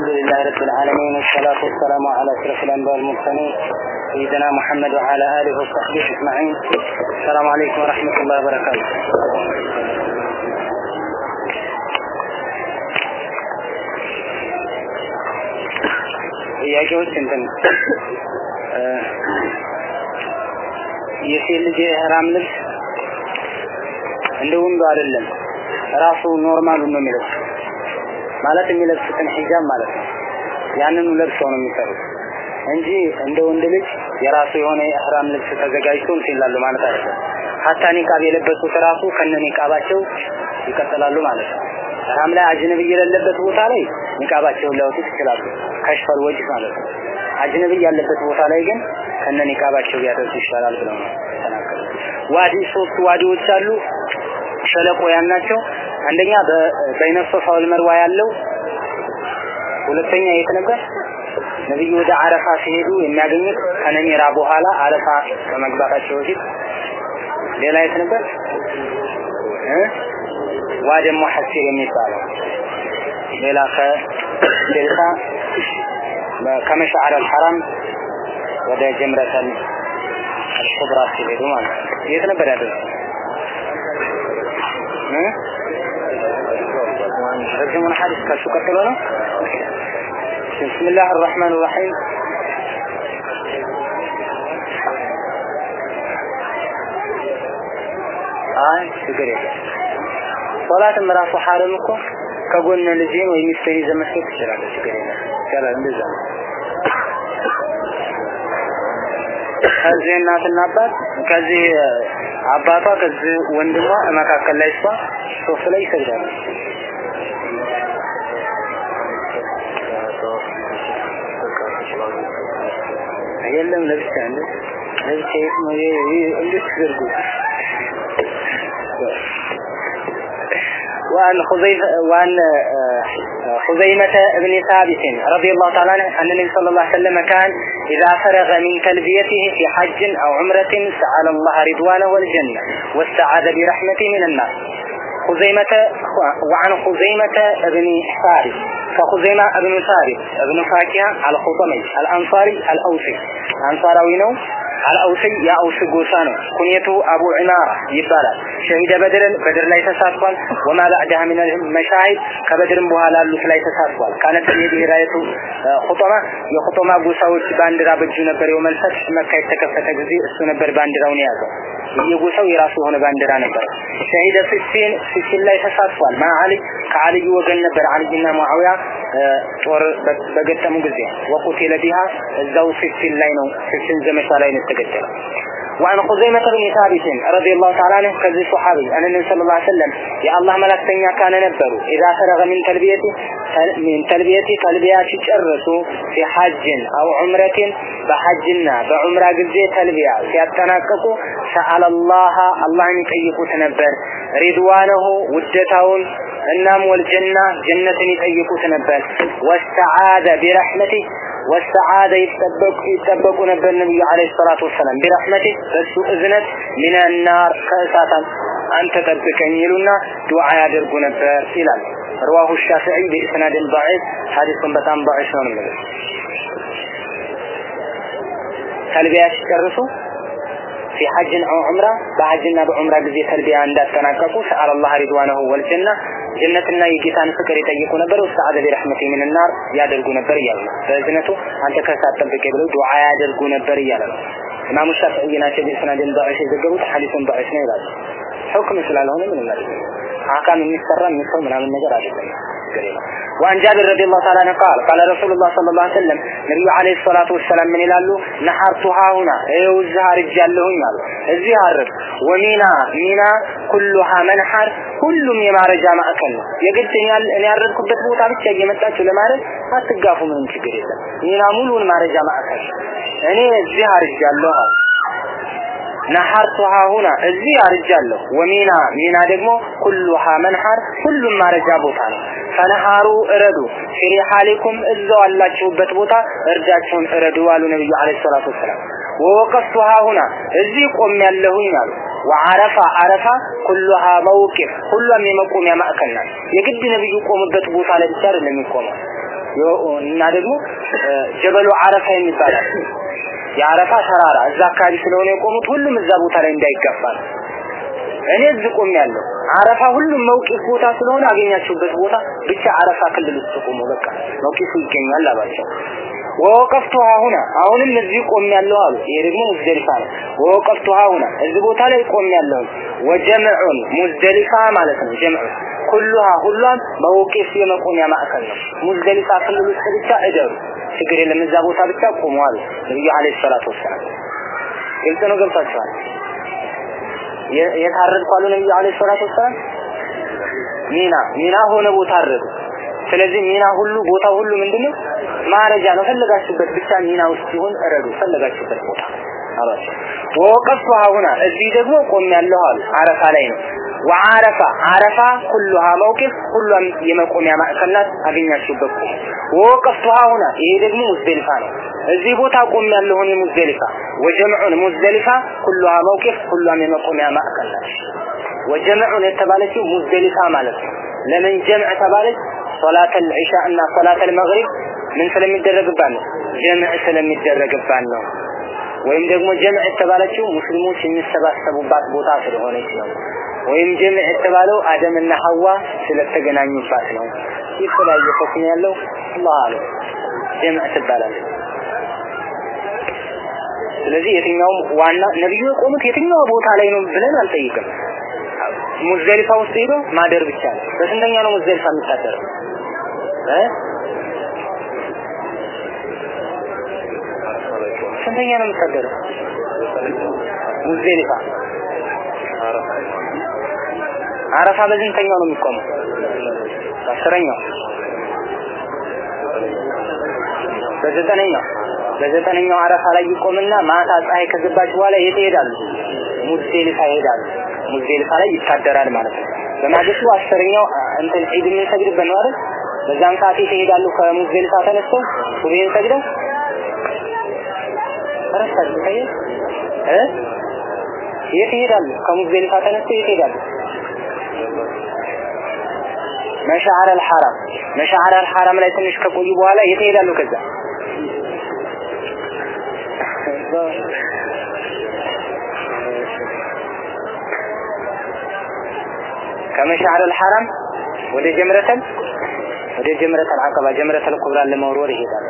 الحمد لله رب العالمين والصلاة والسلام على أشرف الأنبياء والمرسلين سيدنا محمد وعلى آله وصحبه أجمعين السلام عليكم ورحمة الله وبركاته ጥያቄዎች እንትን የሴት ልጅ የህራም ልብስ እንደ ወንዱ አይደለም ራሱ ኖርማሉን ነው የሚለው ማለት የሚለብሱትን ሂጃብ ማለት ነው። ያንኑ ለብሰው ነው የሚሰሩት። እንጂ እንደ ወንድ ልጅ የራሱ የሆነ የኢህራም ልብስ ተዘጋጅቶ ይላሉ ማለት አይደለም። ሀታ ኒቃብ የለበሱት ራሱ ከነ ኒቃባቸው ይቀጥላሉ ማለት ነው። ኢህራም ላይ አጅነብይ የሌለበት ቦታ ላይ ኒቃባቸውን ሊያወጡት ይችላሉ። ከሽፈል ወጅህ ማለት ነው። አጅነብይ ያለበት ቦታ ላይ ግን ከነ ኒቃባቸው ቢያደርሱ ይሻላል ብለው ነው ተናገሩ ዋዲ ሶስት ዋዲዎች አሉ። ሸለቆ ያናቸው አንደኛ በበይነ ሶፋ ወልመርዋ ያለው ሁለተኛ የት ነበር? ነብዩ ወደ አረፋ ሲሄዱ የሚያገኙት ከነሜራ በኋላ አረፋ ከመግባታቸው በፊት። ሌላ የት ነበር? ዋደ ሙሐሲር የሚባለው። ሌላ ከደልታ ከመሻዕር አልሐራም ወደ ጀምረተል አልኩብራ ሲሄዱ ማለት የት ነበር ያደረሱት ረጅሙን ሐዲስ ከሱ ቀጥሎ ነው بسم الله الرحمن الرحيم አይ ችግር የለም ሶላትም ራሱ ሐረም እኮ ከጎን ልጅን ወይ ሚስቴን ይዘህ መስገድ ትችላለህ ችግር የለም ይቻላል እንደዛ ከዚህ እናትና አባት ከዚህ አባቷ ከዚህ ወንድሟ መካከል ላይ እሷ ሶስት ላይ ይሰግዳሉ የለም ለብቻ እንደ ለብቻ የት ነው እንዴት ተደርጎ وعن خزيمة وعن خزيمة بن ثابت رضي الله تعالى عنه أن النبي صلى الله عليه وسلم كان إذا فرغ من تلبيته في حج أو عمرة سأل الله رضوانه والجنة واستعاذ برحمته من النار خزيمة وعن خزيمة بن ثابت ከኹዘይማ እብኑ ሳቢት እብኑ ፋኪያ አልኹጠሚ አልአንሳሪ አልአውሲ አንሳራዊ ነው. አልአውሲ የአውስ ጎሳ ነው ኩኔቱ አቡ ዒማራ ይባላል ሸሂደ በድርን በድር ላይ ተሳትፏል ወማ ባዕዳሃ ምን መሻሂድ ከበድርም በኋላ ያሉት ላይ ተሳትፏል ካነት የዲህ ራይቱ ኹጠማ የኹጠማ ጎሳዎች ባንዲራ በእጁ ነበር የመልፈት መካ የተከፈተ ጊዜ እሱ ነበር ባንዲራውን የያዘው የጎሳው የራሱ የሆነ ባንዲራ ነበር። ሸሂደ ሲሲን ሲሲን ላይ ተሳትፏል። ማ አሊ ከአልይ ወገን ነበር። አልይና ሙአዊያ ጦር በገጠሙ ጊዜ ወቁቲለ ቢሃ እዛው ሲሲን ላይ ነው ሲሲን ዘመቻ ላይ ነው የተገደለው وعن خزيمة بن ثابت رضي الله تعالى عنه كذي صحابي. أن النبي صلى الله عليه وسلم يا الله ملك تنيا كان نبرو إذا فرغ من تلبيته من تلبيته تلبيات تشرسوا في حج أو عمرة بحجنا بعمرة قزي تلبية. سيتناققوا سأل الله الله أن يقيقوا تنبر. رضوانه ودتون እናም ወልጀና ጀነትን ይጠይቁት ነበር ወስተዓደ ቢረሕመቲ ወስተዓደ ይጠበቁ ይጠበቁ ነበር ነብዩ አለይሂ ሰላቱ ወሰላም ቢረሕመቲ በሱ እዝነት ሚነ ናር ከእሳት አንተ ጠብቀኝ ይሉና ዱዓ ያደርጉ ነበር ይላል رواه الشافعي بإسناد ضعيف حديث በጣም ضعيف ነው ማለት ተልቢያ ሲጨርሱ في حج أو عمرة بحجنا بعمرة ጊዜ ተልቢያ እንዳጠናቀቁ سأل الله رضوانه والجنة ጀነትና የጌታን ፍቅር ይጠይቁ ነበር ወስተዓደ ቢረሕመቲ ሚን ናር ያደርጉ ነበር እያሉ ነው በእዝነቱ አንተ ከእሳት ጠብቄ ብለው ዱዓ ያደርጉ ነበር እያለ ነው ኢማሙ ሻፊዒ ናቸው ቢስናድን ضعيف የዘገቡት ሐዲሱን ضعيف ነው ይላሉ ሁክም ስላልሆነ ምንም አይደለም አካም የሚሰራ የሚሰው ምናምን ነገር አይደለም وعن جابر رضي الله تعالى عنه قال قال رسول الله صلى الله عليه وسلم نبي عليه الصلاة والسلام من ይላሉ نحرتها هنا ይኸው እዚህ አርጃለሁኝ አሉ እዚህ አርግ ወሚና ሚና ኩሉሃ መንሐር ሁሉም የማረጃ ማዕከል ነው የግድ እኔ ያረድኩበት ቦታ ብቻ እየመጣችሁ ለማለት አትጋፉ ምንም ችግር የለም ሚና ሙሉን ማረጃ ማዕከል እኔ እዚህ አርጃለሁ አሉ ነሐርቱሃ ሁና እዚህ አርጃለሁ። ወሚና ሚና ደግሞ ኩሉሃ መንሐር ሁሉም ማረጃ ቦታ ነው። ፈነሃሩ እረዱ። ፊሪሃሊኩም እዛው አላችሁበት ቦታ እርዳችሁን እረዱ አሉ ነብዩ አለይሂ ሰላቱ ወሰላም። ወወቀፍቱሃ ሁና እዚህ ቆም ያለሁኝ አሉ። ወዓረፋ አረፋ ኩሉሃ መውቂፍ ሁሉም የመቆሚያ ማዕከል ናት። የግድ ነብዩ ቆሙበት ቦታ ላይ ብቻ አይደለም የሚቆመው። እና ደግሞ ጀበሉ አረፋ የሚባላል የአረፋ ተራራ እዛ አካባቢ ስለሆነ የቆሙት ሁሉም እዛ ቦታ ላይ እንዳይጋፋ ነው። እኔ እዚህ ቆሜያለሁ። አረፋ ሁሉም መውቂፍ ቦታ ስለሆነ አገኛችሁበት ቦታ ብቻ አረፋ ክልል ውስጥ ቆሙ። በቃ መውቂፉ ይገኛል አሏቸው። ወወቀፍቱ ሁና አሁንም እዚህ ቆሜያለሁ አሉ። ይሄ ደግሞ ሙዝደሊፋ ነው። ወወቀፍቱ ሁና እዚህ ቦታ ላይ ቆሜያለሁ። ወጀምዑን ሙዝደሊፋ ማለት ነው። ጀምዑ ኩሉሃ ሁሏም መውቂፍ የመቆሚያ ማዕከል ነው። ሙዝደሊፋ ክልል ውስጥ ብቻ እደሩ፣ ችግር የለም እዛ ቦታ ብቻ አሉ ነብዩ አለይሂ ሰላቱ ወሰላም። ግልጽ ነው፣ ገብታችኋል? የታረድኩ ነብዩ አለይሂ ሰላቱ ወሰላም ሚና ሚና ሆነ ቦታ አረዱ። ስለዚህ ሚና ሁሉ ቦታ ሁሉ ምንድነው ማረጃ ነው። ፈለጋችሁበት ብቻ ሚና ውስጥ ሲሆን እረዱ፣ ፈለጋችሁበት ቦታ አሏቸው። ወወቀፍቱ ሀሁና እዚህ ደግሞ ቆሜያለሁ አሉ። አረፋ ላይ ነው። ወአረፋ አረፋ ኩሉሃ መውቂፍ ሁሏም የመቆሚያ ማዕከል ናት። አገኛችሁበት ቆሙ። ወወቀፍቱ ሀሁና ይሄ ደግሞ ሙዝደሊፋ ነው። እዚህ ቦታ ቆሜያለሁ እኔ ሙዝደሊፋ። ወጀምዑን ሙዝደሊፋ ኩሉሃ መውቂፍ ሁሏም የመቆሚያ ማዕከል ናት። ወጀምዑን የተባለችው ሙዝደሊፋ ማለት ነው። ለምን ጀምዕ ተባለች? ሶላተል ዒሻ እና ሶላተል መግሪብ ምን ስለሚደረግባት ነው? ጀምዕ ስለሚደረግባት ነው። ወይም ደግሞ ጀምዕ የተባለችው ሙስሊሞች የሚሰባሰቡባት ቦታ ስለሆነች ነው። ወይም ጀምዕ የተባለው አደምና ሐዋ ስለተገናኙባት ነው። የተለያየ ሁክም ያለው አላህ አለ ጀምዕ ትባላለች። ስለዚህ የትኛውም ዋና ነብዩ የቆሙት የትኛው ቦታ ላይ ነው ብለን አልጠይቅም። ሙዝደሊፋ ውስጥ ሄዶ ማደር ብቻ ነው። በስንተኛ ነው ሙዝደሊፋ የሚታደረው? ስንተኛ ነው የሚታደረው? ሙዝደሊፋ አረፋ በስንተኛው ነው የሚቆመው? በአስረኛው በዘጠነኛው በዘጠነኛው አረፋ ላይ ይቆምና ማታ ፀሐይ ከገባች በኋላ የት ይሄዳሉ? ሙዝደሊፋ ይሄዳሉ። ሙዝደሊፋ ላይ ይታደራል ማለት ነው። በማግስቱ አስረኛው እንትን ዒድ የምንሰግድበት ነው አይደል? በዛን ሰዓት ይሄዳሉ? ከሙዝደሊፋ ተነስተው ሱብሂን ሰግደው ረሳችሁ ታየ እ ይሄዳሉ? ከሙዝደሊፋ የት ይሄዳሉ? መሻዓር አልሐራም መሻዓር አልሐራም ላይ ትንሽ ከቆዩ በኋላ የት ይሄዳሉ? ከዛ ከመሻዓር አልሐራም ወደ ጀምረተል ወደ ጀምረተል አቀባ ጀምረተል ኩብራ ለመውረድ ይሄዳል።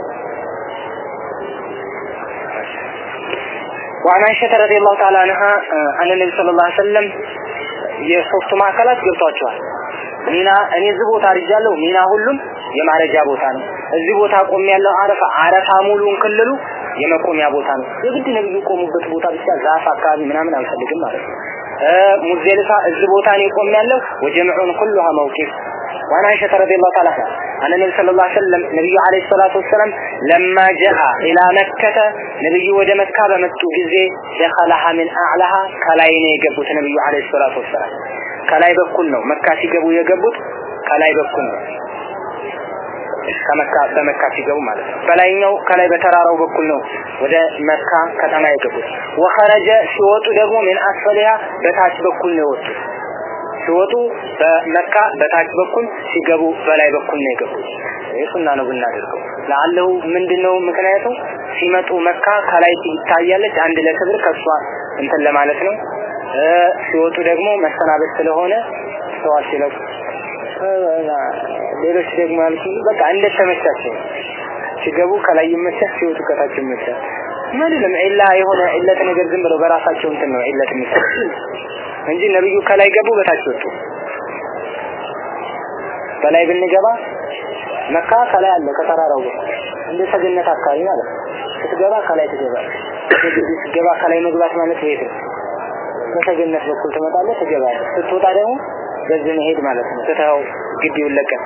وعن عائشة رضي الله تعالى عنها أن النبي صلى الله عليه وسلم የሶስቱ ማዕከላት ገብቷቸዋል። ሚና እኔ እዚህ ቦታ አርጃለሁ። ሚና ሁሉም የማረጃ ቦታ ነው። እዚህ ቦታ ቆም ያለው አረፋ አረፋ ሙሉን ክልሉ የመቆሚያ ቦታ ነው። የግድ ነብዩ ቆሙበት ቦታ ብቻ ዛፍ አካባቢ ምናምን አልፈልግም ማለት ነው። ሙዝደሊፋ እዚህ ቦታ ነው ቆም ያለው ወጀምዑን ኩሉሃ መውቂፍ وعن عائشة رضي الله تعالى عنها أن النبي صلى الله عليه وسلم نبي عليه الصلاة والسلام لما جاء إلى مكة نبي ወደ መካ በመጡ ጊዜ ደኸለሃ ምን አዕላሃ ከላይ ነው የገቡት ነብዩ عليه الصلاة والسلام ከላይ በኩል ነው መካ ሲገቡ የገቡት ከላይ በኩል ነው ከመካ በመካ ሲገቡ ማለት ነው። በላይኛው ከላይ በተራራው በኩል ነው ወደ መካ ከተማ የገቡት። ወኸረጀ ሲወጡ ደግሞ ምን አስፈሊያ በታች በኩል ነው የወጡት። ሲወጡ በመካ በታች በኩል ሲገቡ በላይ በኩል ነው የገቡት። ሱና ነው ብናደርገው። ለአለሁ ምንድነው ምክንያቱ? ሲመጡ መካ ከላይ ይታያለች አንድ ለክብር ከሷ እንትን ለማለት ነው። ሲወጡ ደግሞ መሰናበት ስለሆነ ሰዋት ሲለቁ ሌሎች ደግሞ ያልኩ በቃ እንደተመቻቸው ሲገቡ ከላይ ይመቻል፣ ሲወጡ ከታች ይመቻል። ምንም ኢላ የሆነ ኢለት ነገር ዝም ብለው በራሳቸው እንትን ነው ኢለት የሚሰጥ እንጂ ነብዩ ከላይ ገቡ፣ በታች ወጡ። በላይ ብንገባ መካ ከላይ አለ ከተራራው በኩል እንደ ሰገነት አካባቢ ማለት ነው። ስትገባ ከላይ ትገባል። ስትገባ ከላይ መግባት ማለት ቤት ነው። በሰገነት በኩል ትመጣለህ፣ ትገባለህ። ስትወጣ ደግሞ በዚህ መሄድ ማለት ነው። ትተኸው ግቢውን ለቀህ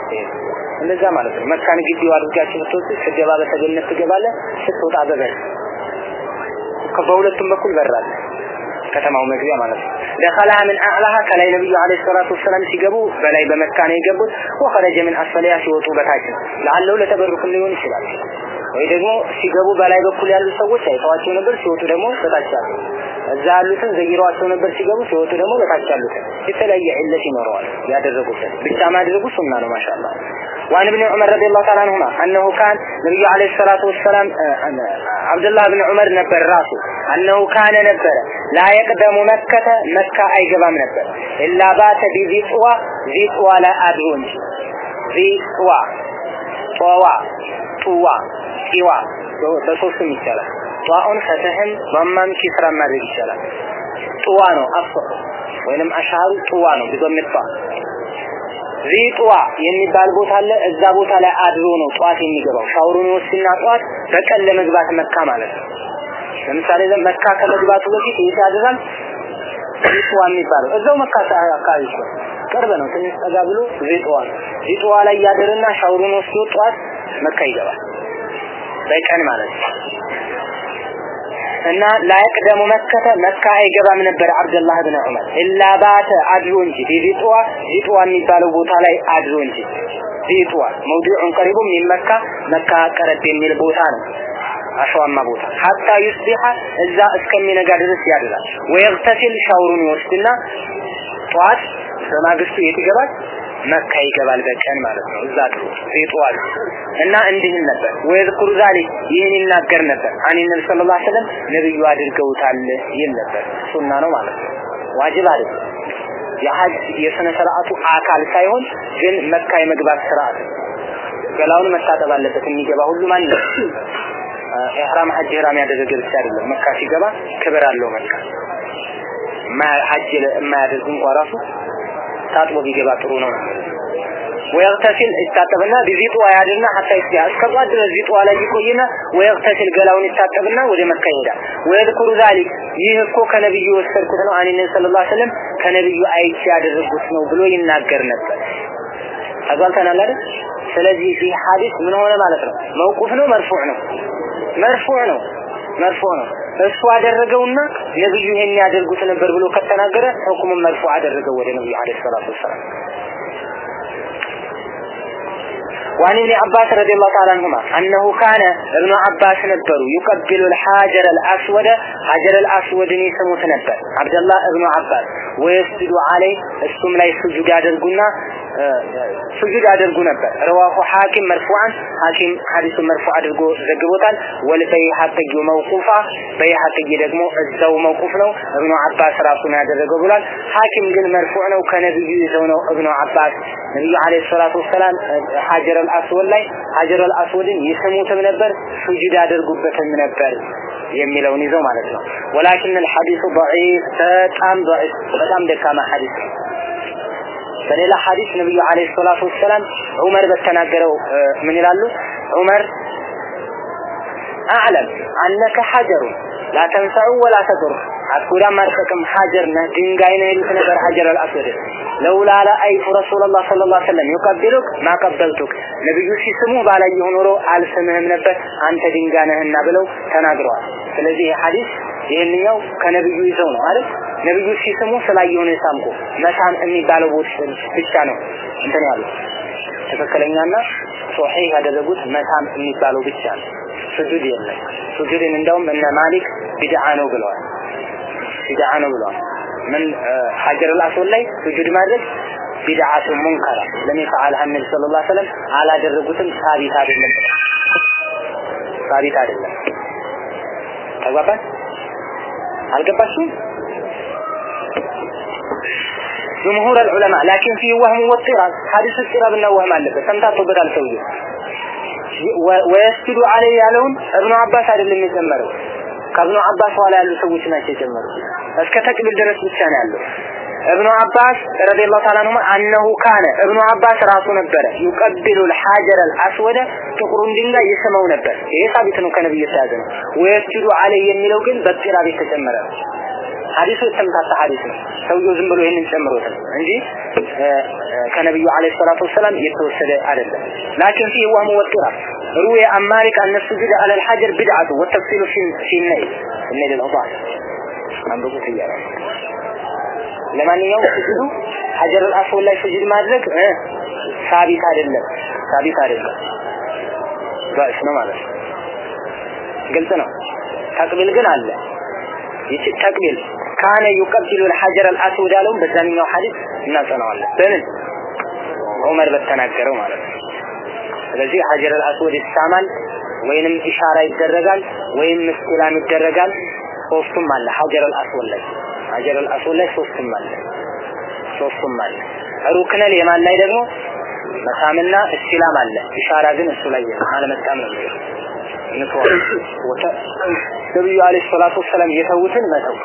እንደዛ ማለት ነው። መካን ግቢው አድርጋችሁ ስትወጡ ስትገባ በሰገነት ትገባለህ፣ ስትወጣ በበር በሁለቱም በኩል በራል ከተማው መግቢያ ማለት ነው። ደኸላሃ ምን አዕላሃ ከላይ ነብዩ አለይሂ ሰላቱ ወሰላም ሲገቡ በላይ በመካ ነው የገቡት። ወኸረጀ ምን አስፈሊያ ሲወጡ በታች ነው። ለአለው ለተበሩክም ሊሆን ይችላል። ወይ ደግሞ ሲገቡ በላይ በኩል ያሉ ሰዎች አይተዋቸው ነበር፣ ሲወጡ ደግሞ በታች አሉ። እዛ ያሉትን ዘይረዋቸው ነበር፣ ሲገቡ ሲወጡ ደግሞ በታች ያሉትን የተለያየ ዕለት ይኖረዋል ያደረጉበት። ብቻ ማድረጉ ሱና ነው ማሻአላህ። وعن ابن عمر رضي الله تعالى عنهما أنه كان النبي عليه الصلاة والسلام عبد الله بن عمر نبر راسه أنه كان نبر لا يقدم مكة مكة أي قبام نبر إلا بات بذي طوى ذي طوى لا أدرون ذي طوى طوى طوى طوى በሶስቱም ይቻላል ጧኡን ፈትህን በማም ኪስራ ማድረግ ይቻላል ጥዋ ነው አፍሶ ወይንም አሻሩ ጥዋ ነው ቢዶም ጥዋ ዚጥዋ የሚባል ቦታ አለ እዛ ቦታ ላይ አድሮ ነው ጧት የሚገባው ሻወሩን ይወስድና ጧት በቀን ለመግባት መካ ማለት ነው ለምሳሌ መካ ከመግባቱ በፊት የት ያድራል ዚጥዋ የሚባለው እዛው መካ አካባቢ ነው ቅርብ ነው። ትንሽ ጠጋ ብሎ ዚጥዋ ዚጥዋ ላይ ያድርና ሻወሩን ወስዶ ጧት መካ ይገባል። በቀን ማለት ነው። እና ላይቅደሙ መከተ መካ አይገባም ነበር አብደላህ ብን ዑመር። ኢላ ባተ አድሮ እንጂ ቢቢጥዋ ቢጥዋ የሚባለው ቦታ ላይ አድሮ እንጂ ቢጥዋ መውዲዑን ቀሪቡ ሚመካ መካ ቀረብ የሚል ቦታ ነው አሸዋማ ቦታ ሀታ ዩስቢሐ እዛ እስከሚነጋ ድረስ ያድራል። ወየግተሲል ሻውሩን ይወስድና ጠዋት በማግስቱ የት ይገባል? መካ ይገባል በቀን ማለት ነው። እዛ ድሮ ሪጧል እና እንዲህ ነበር። ወይዝኩሩ ዛሊክ ይህን ይናገር ነበር። አን ነብይ ሰለላሁ ዐለይሂ ወሰለም ነብዩ አድርገውታል ይል ነበር። ሱና ነው ማለት ነው። ዋጅብ አይደለም የሐጅ የስነ ስርዓቱ አካል ሳይሆን ግን መካ የመግባት ስርዓት ገላውን መታጠብ አለበት። የሚገባ ሁሉ ማን ነው ኢህራም ሐጅ ኢህራም ያደረገ ብቻ አይደለም። መካ ሲገባ ክብር አለው። መካ ሐጅ የማያደርግ እንኳ ራሱ ታጥቦ ቢገባ ጥሩ ነው። ወይግተሲል ይታጠብና ቢዚጡ አያድርና ሐታ ይስያ እስከጧ ድረስ ዚጡ ላይ ይቆይና ወይግተሲል ገላውን ይታጠብና ወደ መካ ይሄዳል። ወይዝኩሩ ዛሊክ ይህ እኮ ከነብዩ ወሰድኩት ነው አኔ ነብዩ ሰለላሁ ዐለይሂ ወሰለም ከነብዩ አይቼ ያደረጉት ነው ብሎ ይናገር ነበር። አጓልተናል አይደል? ስለዚህ ይህ ሐዲስ ምን ሆነ ማለት ነው? መውቁፍ መርፉዕ ነው መርፉዕ ነው እሱ አደረገውና ነብዩ ይሄን ያደርጉት ነበር ብሎ ከተናገረ ሁክሙን መርፉዕ አደረገው ወደ ነብዩ አለይሂ ሰላቱ ወሰላም وعن ابن عباس رضي الله تعالى عنهما أنه كان ابن عباس نبر يقبل الحجر الأسود حجر الأسود يسموت نبر عبد الله ابن عباس ወይስዱ አለይ እሱም ላይ ስጁድ ያደርጉና ስጁድ ያደርጉ ነበር። ረዋሁ ሐኪም መርፉዓን ሐኪም ሐዲሱን መርፉዕ አድርጎ ዘግቦታል። ወልበይሐቅዩ መውቁፋ በይሐቅይ ደግሞ እዛው መውቁፍ ነው። እብኑ አባስ ራሱ ነው ያደረገው ብሏል። ሐኪም ግን መርፉዕ ነው ከነብዩ ይዘው ነው እብኑ አባስ ነብዩ አለይሂ ሰላቱ ወሰላም ሐጀረል አስወድ ላይ ሐጀረል አስወድን ይስሙትም ነበር፣ ስጁድ ያደርጉበትም ነበር። የሚለውን ይዘው ማለት ነው ወላኪን الحديث ضعيف በጣም ضعيف በጣም ደካማ ሐዲስ ነው በሌላ ሐዲስ ነብዩ አለይሂ ሰላቱ ወሰላም ዑመር በተናገረው ምን ይላሉ ዑመር አዕለም አነከ ሐጀሩ ላ ተንፈዑ ወላ ተضር አትጎዳ ማጥቀም ሐጀር ነህ ድንጋይ ነህ ይሉት ነበር ሐጀር አልአስወድ ለውላ ለአይቱ ረሱላላህ ሰለላሁ ዐለይሂ ወሰለም ይቀበሉክ ማቀበልቱክ ነብዩ ሲስሙ ባላየሁ ኖሮ አልስምህም ነበር። አንተ ድንጋይ ነህና ብለው ተናግረዋል። ስለዚህ ሐዲስ ይህንኛው ከነብዩ ይዘው ነው አይደል? ነብዩ ሲስሙ ስላየሁ ነው መሳም የሚባለው ብቻ ነው እንትን ያለው ትክክለኛና ሶሒህ ያደረጉት መሳም የሚባለው ብቻ ነው ስጁድ የለም ስጁድን እንደውም እነ ማሊክ ቢድዓ ነው ብለዋል ቢድዓ ነው ብለዋል ምን ሐጀር አልአስወድ ላይ ስጁድ ማድረግ ቢድዓቱ ሙንከራ ለም ይፈዓልሃ ነቢ ሰለላሁ ዐለይሂ ወሰለም አላደረጉትም ሳቢት አይደለም ሳቢት አይደለም ተግባባን አልገባችሁም جمهور العلماء لكن فيه وهم واضطراب حديث اضطراب እና ወህም አለበት ሰምታችሁበታል ሰውዬው ወየስጁዱ አለይ ያለውን እብኑ አባስ አይደለም የጨመረው ከእብኑ አባስ በኋላ ያሉ ሰዎች ናቸው የጀመሩት። እስከ ተቅቢል ድረስ ብቻ ነው ያለው። እብኑ አባስ ረዲየላሁ ተዓላ አንሁማ አነሁ ካነ እብኑ አባስ ራሱ ነበረ ዩቀቢሉ ልሐጀር አልአስወደ ጥቁሩን ድንጋይ ይስመው ነበር። ይሄ ሳቢት ነው፣ ከነብዩ የተያዘ ነው። ወየስጁዱ አለይ የሚለው ግን በጢራ ቤት ተጨመረ። ሐዲሱ የተምታታ ሐዲስ ነው። ሰውየው ዝም ብሎ ይህንን ጨምሮት እንጂ ከነብዩ አለይሂ ሰላቱ ወሰላም የተወሰደ አይደለም ላኪን فيه وهم واضطراب روي عن مالك أن السجود على الحجر بدعة والتفصيل في في النيل النيل الأضاء አንብቡት እያለ ለማንኛውም ስጁዱ ሐጀር አልአስወድ ላይ ስጁድ ማድረግ ሳቢት አይደለም ሳቢት አይደለም ባስ ነው ማለት ነው ግልጽ ነው ተቅቢል ግን አለ ይቺ ተቅቢል ካነ ይቀቢሉ الحجر الاسود ያለውን በዛኛው ሐዲስ እናጸናዋለን በምን ዑመር በተናገረው ማለት ነው ስለዚህ ሀጀረል አስወድ ይሳማል ወይንም ኢሻራ ይደረጋል ወይም ምስላም ይደረጋል ሶስቱም አለ ሀጀረል አስወድ ላይ ሀጀረል አስወድ ላይ ሶስቱም አለ ሶስቱም አለ ሩክነል የማን ላይ ደግሞ መሳምና እስቲላም አለ ኢሻራ ግን እሱ ላይ አለመጣም ነው ንተዋል ነብዩ አለይሂ ሰላቱ ወሰላም የተውትን መተው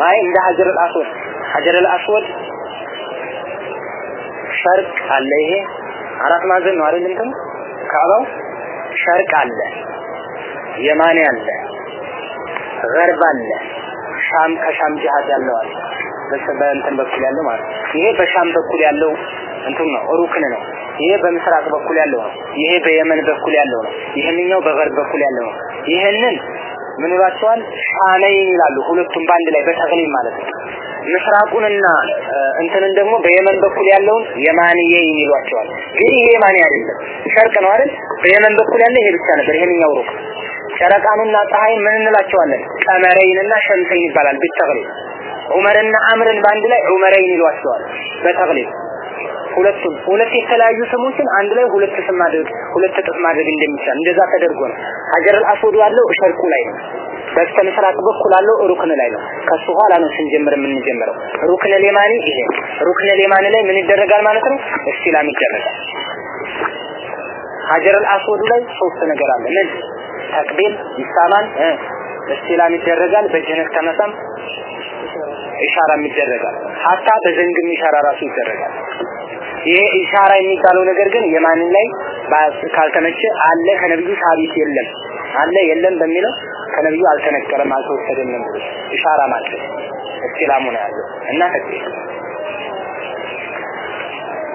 አይ እንደ ሀጀረል አስወድ ሀጀረል አስወድ ሸርቅ አለ ይሄ። አራት ማዕዘን ነው አይደል እንትኑ ካዕባው ሸርቅ አለ የማኔ አለ ገርብ አለ። ሻም ከሻም ጂሃድ ያለው አለ። በእንትን በኩል ያለው ማለት ይሄ በሻም በኩል ያለው እንትን ነው ሩክን ነው። ይሄ በምስራቅ በኩል ያለው ነው። ይሄ በየመን በኩል ያለው ነው። ይሄንኛው በገርብ በኩል ያለው ነው። ይሄንን ምን ይሏቸዋል? ሻመይን ይላሉ ሁለቱም በአንድ ላይ በተግሊል ማለት ነው። ምስራቁንና እንትንን ደግሞ በየመን በኩል ያለውን የማንዬን ይሏቸዋል። ግን ይሄ የማኒ አይደለም? ሸርቅ ነው አይደል? በየመን በኩል ያለ ይሄ ብቻ ነበር ይሄንኛው ሩክ ጨረቃኑና ፀሐይን ምን እንላቸዋለን? ቀመረይንና ሸምሰይን ይባላል ቢተግሊል ዑመርና አምርን በአንድ ላይ ዑመረይን ይሏቸዋል በተግሊል ሁለቱም ሁለት የተለያዩ ስሞችን አንድ ላይ ሁለት ስም ማድረግ ሁለት እጥፍ ማድረግ እንደሚቻል እንደዛ ተደርጎ ነው ሀጀር አስወዱ ያለው ሸርቁ ላይ ነው። በስተ ምስራቅ በኩል አለው ሩክን ላይ ነው። ከሱ ኋላ ነው ስንጀምር የምንጀምረው። ሩክን ሌማኒ ይሄ? ሩክን ሌማኒ ላይ ምን ይደረጋል ማለት ነው? እስቲላም ይደረጋል። ሀጀር አስወዱ ላይ ሶስት ነገር አለ። ምን? ተክቢል ይሳማል እስቲላም ይደረጋል በጀነት ተመሳም ኢሻራም ይደረጋል። ሀታ በዘንግም ኢሻራ ራሱ ይደረጋል። ይሄ ኢሻራ የሚባለው ነገር ግን የማንን ላይ ካልተመቸ አለ ከነብዩ ሳቢት የለም አለ የለም በሚለው ከነብዩ አልተነገረም አልተወሰደም ነው ኢሻራ ማለት እስቲላሙ ነው ያለው እና ተክቢር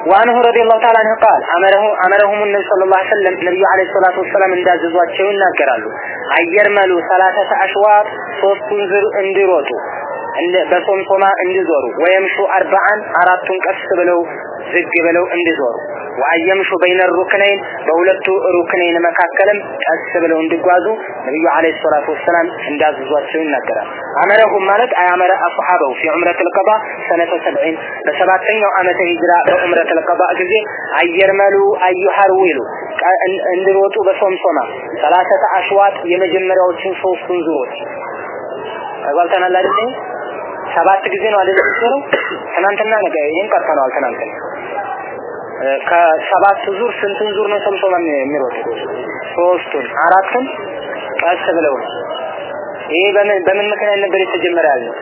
وعنه رضي الله تعالى عنه قال أمره أمرهم النبي صلى الله عليه وسلم النبي عليه الصلاة والسلام እንዳዘዟቸው ይናገራሉ አየርመሉ ሰላሰተ አሽዋጥ ሶስቱን ዝር እንዲሮጡ በሶምሶማ እንዲዞሩ ወየምሹ አርባዓን አራቱን ቀስ ብለው ዝግ ብለው እንዲዞሩ ወአየምሹ በይነ ሩክነይን በሁለቱ ሩክነይን መካከልም ቀስ ብለው እንዲጓዙ ነብዩ አለይሂ ሰላቱ ወሰላም እንዳዘዟቸው ይናገራል። አመረሁም ማለት አያመረ አስሐበው ፊ ዑምረት አልቀባ ሰነተ 70 በሰባተኛው ዓመተ ሂጅራ በዑምረት አልቀባ ጊዜ አየርመሉ አዩሐርዊሉ እንዲሮጡ በሶምሶማ ሰላሰተ አሽዋጥ የመጀመሪያዎችን ሶስቱን ዙሮች ተጓልተናል አይደል? ሰባት ጊዜ ነው አይደል? ትናንትና ነገ ይሄን ቀርተነዋል ትናንትና ከሰባት ዙር ስንቱን ዙር ነው ሰምሶማ የሚሮጡ? ሶስቱን አራቱን ቀስ ብለው ይሄ በምን ምክንያት ነበር የተጀመረ ያለው?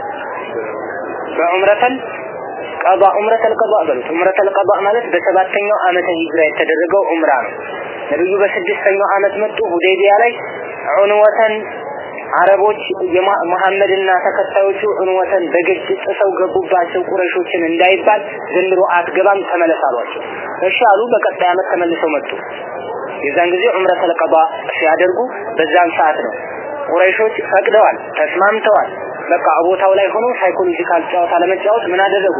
በዑምረተል ቀባ ዑምረተል ቀባ በሉት። ዑምረተል ቀባ ማለት በሰባተኛው ዓመተ ሂጅራ የተደረገው ዑምራ ነው። ነብዩ በስድስተኛው ዓመት መጡ ሁዴቢያ ላይ ዑንወተን አረቦች የመሐመድና ተከታዮቹ ዑንወተን በግድ ጥሰው ገቡባቸው ቁረሾችን እንዳይባል ዘንድሮ አትገባም ተመለስ አሏቸው። እሺ አሉ። በቀጣይ ዓመት ተመልሰው መጡ። የዛን ጊዜ ዑምረተል ቀባ ሲያደርጉ በዛን ሰዓት ነው ቁረይሾች ፈቅደዋል፣ ተስማምተዋል። በቃ ቦታው ላይ ሆኖ psychological ጨዋታ ለመጫወት ምን አደረጉ?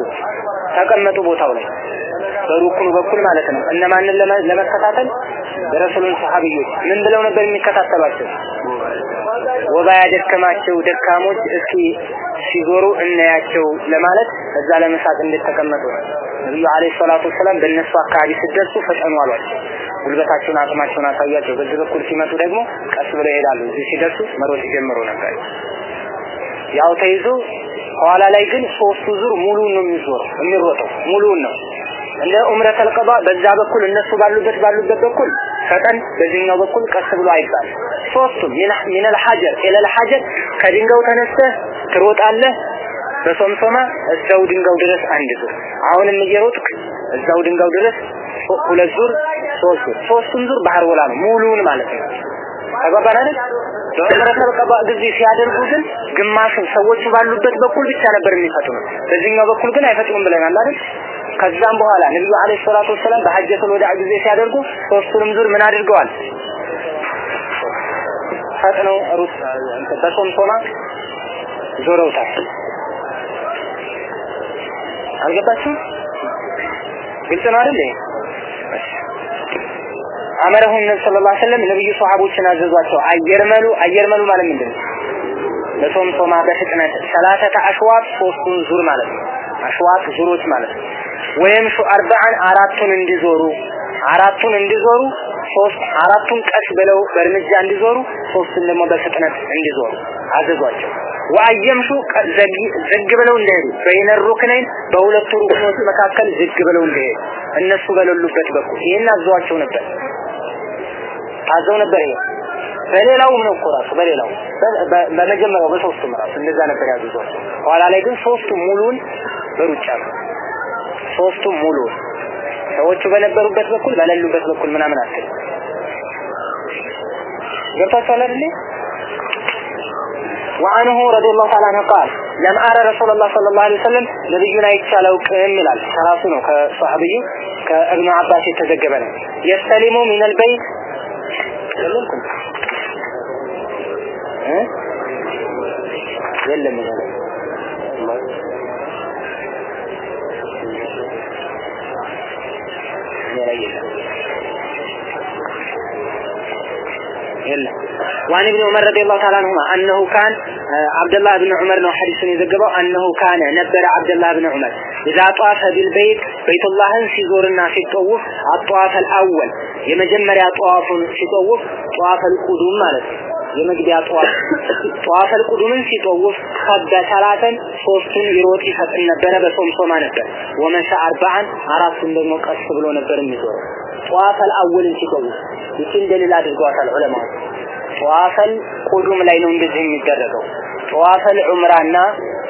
ተቀመጡ ቦታው ላይ በሩክኑ በኩል ማለት ነው። እነማንን ለመከታተል የረሱሉን ሰሃቢዮች ምን ብለው ነበር የሚከታተሏቸው? ወባ ያደከማቸው ደካሞች እስኪ ሲዞሩ እናያቸው ለማለት እዛ ለመሳቅ እንድትቀመጡ ነው። ነብዩ አለይሂ ሰላቱ ወሰላም በእነሱ አካባቢ ሲደርሱ ፈጠኑ አሏቸው። ጉልበታቸውን አቅማቸውን አሳያቸው። በዚህ በኩል ሲመጡ ደግሞ ቀስ ብለው ይሄዳሉ። እዚህ ሲደርሱ መሮጥ ይጀምሩ ነበር። ያው ተይዞ ኋላ ላይ ግን ሶስቱ ዙር ሙሉን ነው የሚዞረው የሚሮጠው ሙሉን ነው። እንደ ዑምረተል ቀባ በዛ በኩል እነሱ ባሉበት ባሉበት በኩል ፈጠን በዚህኛው በኩል ቀስ ብሎ አይባል። ሶስቱም ሚን አልሐጀር ኢለል ሐጀር ከድንጋው ተነስተህ ትሮጣለህ በሶምሶማ እዛው ድንጋው ድረስ አንድ ዙር አሁንም እየሮጥክ እዛው ድንጋው ድረስ ሁለት ዙር ሶስት ዙር ሶስቱም ዙር ባህር ወላ ነው ሙሉውን ማለት ነው። ተግባባን አይደል? በዑምረተል ቀባ ጊዜ ሲያደርጉ ግን ግማሹን ሰዎቹ ባሉበት በኩል ብቻ ነበር የሚፈጥኑት። በዚህኛው በኩል ግን አይፈጥኑም ብለናል አይደል? ከዛም በኋላ ነብዩ አለይሂ ሰላቱ ወሰለም በሐጀቱል ወዳዕ ጊዜ ሲያደርጉ ሶስቱንም ዙር ምን አድርገዋል? ፈጥነው ሩት በሶምሶማ ዞረውታል። አልገባችሁም? ግልጽ ነው አይደል? አመረሁም ነብዩ ሰለላሁ ዐለይሂ ወሰለም ነብዩ ሷሃቦችን አዘዟቸው። አየርመሉ አየርመሉ ማለት ምንድን ነው? በሶምሶማ በፍጥነት ሰላተተ አሽዋጥ ሶስቱን ዙር ማለት ነው። አሽዋጥ ዙሮች ማለት ነው። ወይም ሹ አርባዓን አራቱን እንዲዞሩ አራቱን እንዲዞሩ ሶስት አራቱን ቀስ ብለው በእርምጃ እንዲዞሩ ሶስቱን ደግሞ በፍጥነት እንዲዞሩ አዘዟቸው። ወአየምሹ ዝግ ብለው እንደሄዱ በይነ ሩክነይን በሁለቱ ሩክኖች መካከል ዝግ ብለው እንደሄዱ እነሱ በሌሉበት በኩል ይሄን አዘዋቸው ነበር። ታዘው ነበር ይሄ። በሌላውም ነው እኮ ራሱ በሌላው በመጀመሪያው በሶስቱም ራሱ እንደዛ ነበር ያዘዟቸው። ኋላ ላይ ግን ሶስቱ ሙሉን በሩጫ ነው ሶስቱ ሙሉን ሰዎቹ በነበሩበት በኩል በሌሉበት በኩል ምናምን አትል ገብታችኋል አይደል وعنه رضي الله تعالى عنه قال لم أرى رسول الله صلى الله عليه وسلم نبينا يتشالو قيم ملال كراسو كصحابي كابن عباس يتزقبنا يستلم من البيت كلمكم ها يلا من يلا. وعن ابن عمر رضي الله تعالى عنهما أنه كان آه، عبد الله بن عمر نو حديث يذكره أنه كان نبر عبد الله بن عمر. إذا طاف بالبيت بيت الله في سيزورنا سيطوف الطواف الأول. يمجمر طواف سيطوف طواف القدوم مالك. የመግቢያ ጠዋፍ ጠዋፈል ቁዱምን ሲጠውፍ ከበ ሰላተን ሶስቱን ይሮጥ ይፈትን ነበረ በጾም ሶማ ነበር። ወመሻ አርባዓን አራቱን ደግሞ ቀስ ብሎ ነበር የሚዞረው። ጠዋፈል አወልን ሲጠውፍ ይህን ደሊል አድርገዋታል ዑለማ ጠዋፈል ቁዱም ላይ ነው እንደዚህ የሚደረገው። ጠዋፈል ዑምራና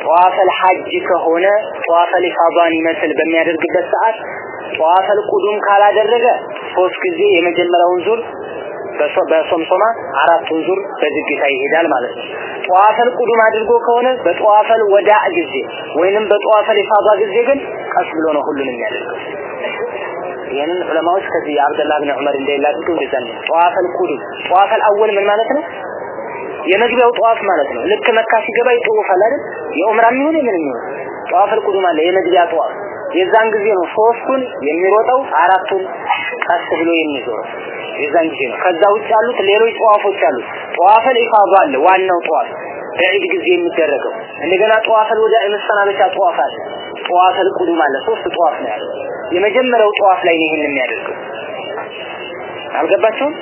ጠዋፈል ሐጅ ከሆነ ጠዋፈል ኢፋዳን ይመስል በሚያደርግበት ሰዓት ጠዋፈል ቁዱም ካላደረገ ሶስት ጊዜ የመጀመሪያውን ዙር በሶምሶማ አራቱን ዙር በዝግታ ይሄዳል ማለት ነው። ጠዋፈል ቁዱም አድርጎ ከሆነ በጠዋፈል ወዳዕ ጊዜ ወይንም በጠዋፈል ኢፋዳ ጊዜ ግን ቀስ ብሎ ነው ሁሉንም የሚያደርገው። ይህንን ዑለማዎች ከዚህ የአብደላህ ብን ዑመር እንደላድርገው እንደዛ ነው። ጠዋፈል ቁዱም ጠዋፈል አወል ምን ማለት ነው? የመግቢያው ጠዋፍ ማለት ነው። ልክ መካ ሲገባ ይጠወፋል አይደል? የዑምራ የሚሆን የምን የሚሆን ጠዋፈል ቁዱም አለ የመግቢያ ጠዋፍ። የዛን ጊዜ ነው ሶስቱን የሚሮጠው አራቱን ቀስ ብሎ የሚዞረው የዛን ጊዜ ነው። ከዛ ውጭ ያሉት ሌሎች ጠዋፎች አሉ። ጠዋፈል ኢፋዳ አለ ዋናው ጠዋፍ በዒድ ጊዜ የሚደረገው እንደገና ጠዋፈል ወደ መሰናበቻ ጠዋፍ አለ። ጠዋፈል ቁዱም አለ። ሶስት ጠዋፍ ነው ያለው። የመጀመሪያው ጠዋፍ ላይ ነው ይሄን የሚያደርገው። አልገባችሁም?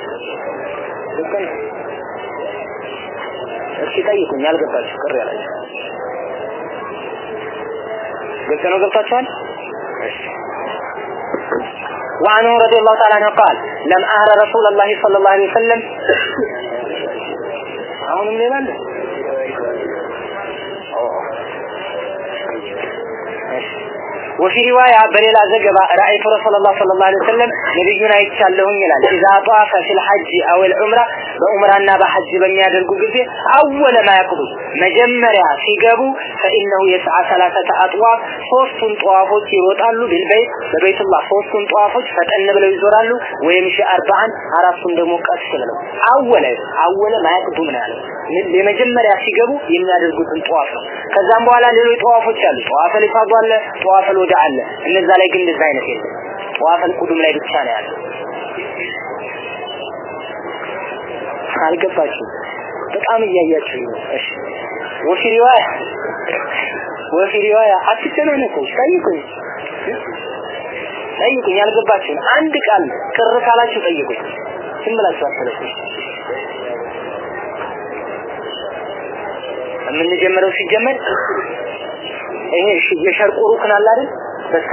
እስኪ ጠይቁኝ ያልገባችሁ ቅር ያላችሁ ግልጽ ነው ገብታችኋል? وعنه رضي الله تعالى عنه قال لم أرى رسول الله صلى الله عليه وسلم አሁንም ሌላ አለ ወፊ ሪዋያ በሌላ ዘገባ ራአይቱ ረሱላህ ሰለላሁ ዐለይሂ ወሰለም ነብዩን አይቻለሁኝ ይላል። ኢዛ ጧፈ ፊል ሐጅ አው ልዑምራ በዑምራና በሐጅ በሚያደርጉ ጊዜ አወለ ማ ያቅዱ መጀመሪያ ሲገቡ ፈኢነሁ የስዓ ሰላሰተ አጥዋፍ ሶስቱን ጠዋፎች ይሮጣሉ። ቢልበይት በቤቱላህ ሶስቱን ጠዋፎች ፈጠን ብለው ይዞራሉ። ወየምሺ አርባዓን አራቱን ደግሞ ቀስ ብለው አወለ አወለ ማ ያቅዱ ምን ያለው የመጀመሪያ ሲገቡ የሚያደርጉትን ጠዋፍ ነው። ከዛም በኋላ ሌሎች ጠዋፎች አሉ። ጠዋፈል ኢፋዱ አለ ጠዋፈል ወደ አለ። እነዛ ላይ ግን እንደዛ አይነት የለም። ጠዋፈል ቁዱም ላይ ብቻ ነው ያለው። አልገባችሁ በጣም እያያችሁ ነው። እሺ። ወፊ ሪዋያ ወፊ ሪዋያ። አትጨናነቁ ጠይቁኝ። ጠይቁኝ ያልገባችሁን አንድ ቃል ቅር ካላችሁ ጠይቁኝ። ዝም ብላችሁ አትለፉ የምንጀምረው ሲጀመር ይሄ የሸርቁ ሩክን አለ አይደል? በስተ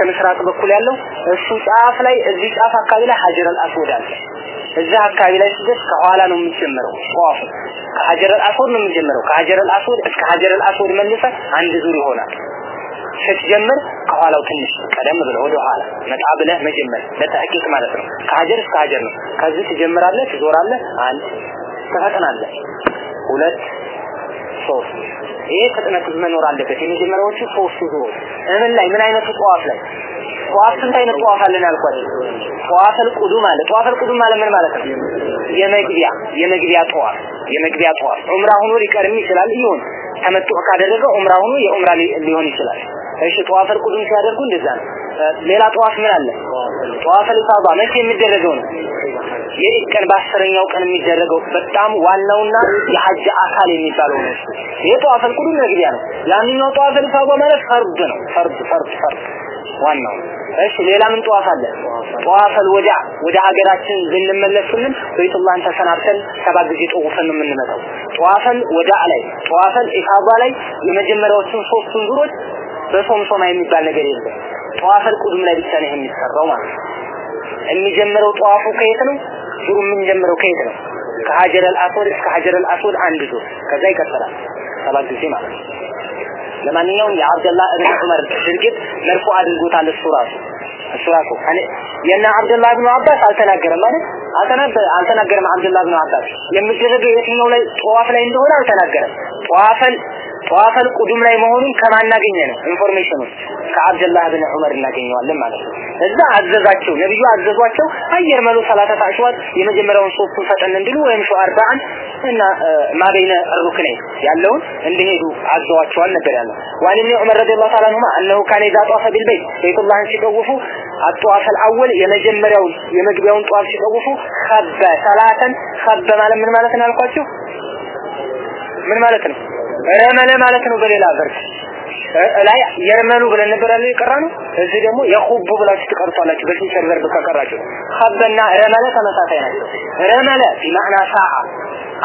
በኩል ያለው እሱ ጫፍ ላይ እዚህ ጫፍ አካባቢ ላይ ሀጀር አልአስወድ አለ። እዛ አካባቢ ላይ ስደርስ ከኋላ ነው የሚጀምረው ጧፍ ከሀጀር አልአስወድ ነው የሚጀምረው ከሀጀር አልአስወድ እስከ ሀጀር አልአስወድ መልሰ አንድ ዙር ይሆናል። ስትጀምር ከኋላው ትንሽ ቀደም ብለህ ወደ ኋላ መጣ ብለህ መጀመር ለተሐቂቅ ማለት ነው። ከሀጀር እስከ ሀጀር ነው። ከዚህ ትጀምራለህ ትዞራለህ አንድ ትፈጥናለህ ሁለት ሶስት ይሄ ፍጥነት መኖር አለበት። የመጀመሪያዎቹ ሶስቱ ዙሮች እምን ላይ ምን አይነቱ ጠዋፍ ላይ? ጠዋፍ ስንት አይነት ጠዋፍ አለን ያልኳችሁ ጠዋፈል ቁዱም አለ። ጠዋፈል ቁዱም ማለት ምን ማለት ነው? የመግቢያ የመግቢያ ጠዋፍ የመግቢያ ጠዋፍ። ዑምራ ሆኖ ሊቀርም ይችላል። ይሁን ተመጥቶ ካደረገ ዑምራ ሆኖ የዑምራ ሊሆን ይችላል እሺ ጠዋፈል ቁዱም ሲያደርጉ እንደዛ ነው። ሌላ ጠዋፍ ምን አለ? ጠዋፈል ኢፋዳ መቼ የሚደረገው ነው። የኢድ ቀን በአስረኛው ቀን የሚደረገው በጣም ዋናውና የሐጅ አካል የሚባለው ነው። ይሄ ጠዋፈል ቁዱም መግቢያ ነው ያንኛው ጠዋፈል ኢፋዳ ማለት ፈርድ ነው። ፈርድ ፈርድ ፈርድ ዋናው። እሺ ሌላ ምን ጧፍ አለ? ጧፈል ወዳ ወደ ሀገራችን ልንመለስ ስንል ተሰናብተን ሰባት ጊዜ ጠውፈን ነው የምንመጣው። ጧፈል ወዳ ላይ ጧፈል ኢፋዳ ላይ የመጀመሪያዎቹን ሶስቱን ዙሮች በሶምሶማ የሚባል ነገር የለም። ጧፈል ቁዱም ላይ ብቻ ነው የሚሰራው ማለት ነው። የሚጀምረው ጧፉ ከየት ነው? ዙሩ የምንጀምረው ከየት ነው? ከሀጀር አልአስወድ እስከ ሀጀር አልአስወድ አንድ ዙር። ከዛ ይቀጥላል ሰባት ጊዜ ማለት ነው። ለማንኛውም የአብደላህ እብን ዑመር ድርጊት መርፎ አድርጎታል እሱ ራሱ። እሱ ራሱ የና አብደላህ ብኑ አባስ አልተናገረም ማለት አልተናገረ አልተናገረም አብደላህ ብኑ አባስ። የሚደረገው የትኛው ላይ ጧፍ ላይ እንደሆነ አልተናገረም። ጧፈል ጠዋፈል ቁዱም ላይ መሆኑን ከማናገኘ ነው ኢንፎርሜሽኑን ከአብደላህ ብን ዑመር እናገኘዋለን ማለት ነው። እዛ አዘዛቸው ነብዩ አዘዟቸው አየር መሉ ሰላተ አሽዋት የመጀመሪያውን ሶስቱን ፈጠን እንዲሉ ወይም ሹ አርባዓን እና ማበይነ ሩክነይ ያለውን እንዲሄዱ አዘዋቸዋል ነበር ያለው። ዋን ኢብኑ ዑመር ረዲየላሁ ተዓላ አንሁማ እነሁ ካነ ኢዛ ጧፈ ቢልበይት ቤቱላህን ሲጠውፉ አጧፈል አወል የመጀመሪያው የመግቢያውን ጧፍ ሲጠውፉ ከበ ሰላተን ከበ ማለት ምን ማለት ነው አልኳችሁ? ምን ማለት ነው? ረመለ ማለት ነው በሌላ ዘርፍ ላይ የርመሉ ብለን ነበር ያለው የቀራ ነው እዚህ ደግሞ የኹቡ ብላችሁ ትቀርቷላችሁ በፊቸር ቨርብ ከቀራችሁ ኸበና ረመለ ተመሳሳይ ናቸው። ረመለ ቢማዕና ሰዓ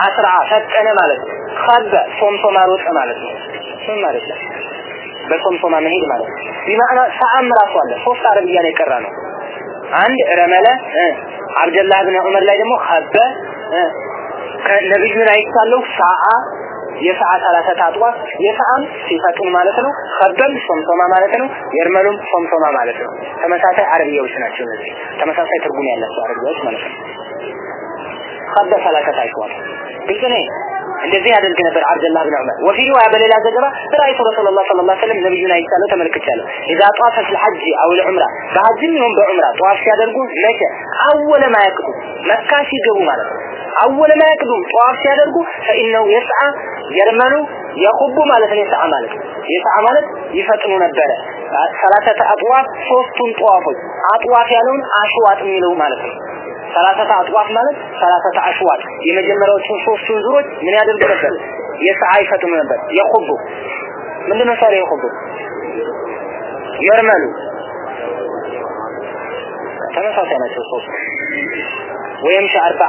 አስራ ፈጠነ ማለት ነው። ኸበ ሶምሶማ ሮጠ ማለት ነው። ምን ማለት በሶምሶማ መሄድ ማለት ነው። ሰዓም ራሱ አለ። ሶስት አረብያ ነው የቀራ ነው አንድ ረመለ አብደላህ ብን ዑመር ላይ ደግሞ ኸበ ነብዩን አይቻለሁ ሰዓ የሰዓ ሰላሳ ታጥዋ የሰዓም ሲፈጡን ማለት ነው። ኸበም ሶምሶማ ማለት ነው። የርመሉም ሶምሶማ ማለት ነው። ተመሳሳይ አረብያዎች ናቸው እነዚህ። ተመሳሳይ ትርጉም ያላቸው አረብያዎች ማለት ነው። ኸበ ሰላሳ ታሽዋል ግልጽ ነው እንደዚህ ያደርግ ነበር አብደላህ ብን ዑመር። ወፊ ሪዋያ በሌላ ዘገባ ራይቱ ረሱላህ ሰለላሁ ዐለይሂ ወሰለም ነብዩን አይቻለሁ ተመልክቻለሁ። ኢዛ ጧፈ ፊል ሐጅ አው ልዑምራ በሐጅም ይሁን በዑምራ ጧፍ ሲያደርጉ መቼ? አወለ ማ መካ ሲገቡ ማለት ነው። አወለ ማ ጧፍ ሲያደርጉ ፈኢነው የስዓ የርመሉ የኹቡ ማለት ነው። የሰዓ ማለት የሰዓ ማለት ይፈጥኑ ነበረ። ሰላተተ አጥዋፍ ሶስቱን ጧፎች አጥዋፍ ያለውን አሽዋጥ የሚለው ማለት ነው ሰላሰተ አጥዋፍ ማለት ሰላሰተ አሽዋጥ የመጀመሪያዎቹን ሶስቱን ዙሮች ምን ያደርጉ ነበር? የሰዓ ይፈጥኑ ነበር። የኹቡ ምንድነው ታዲያ የኹቡ የርመሉ ተመሳሳይ ናቸው ሶስቱ። ወይም ሻርባ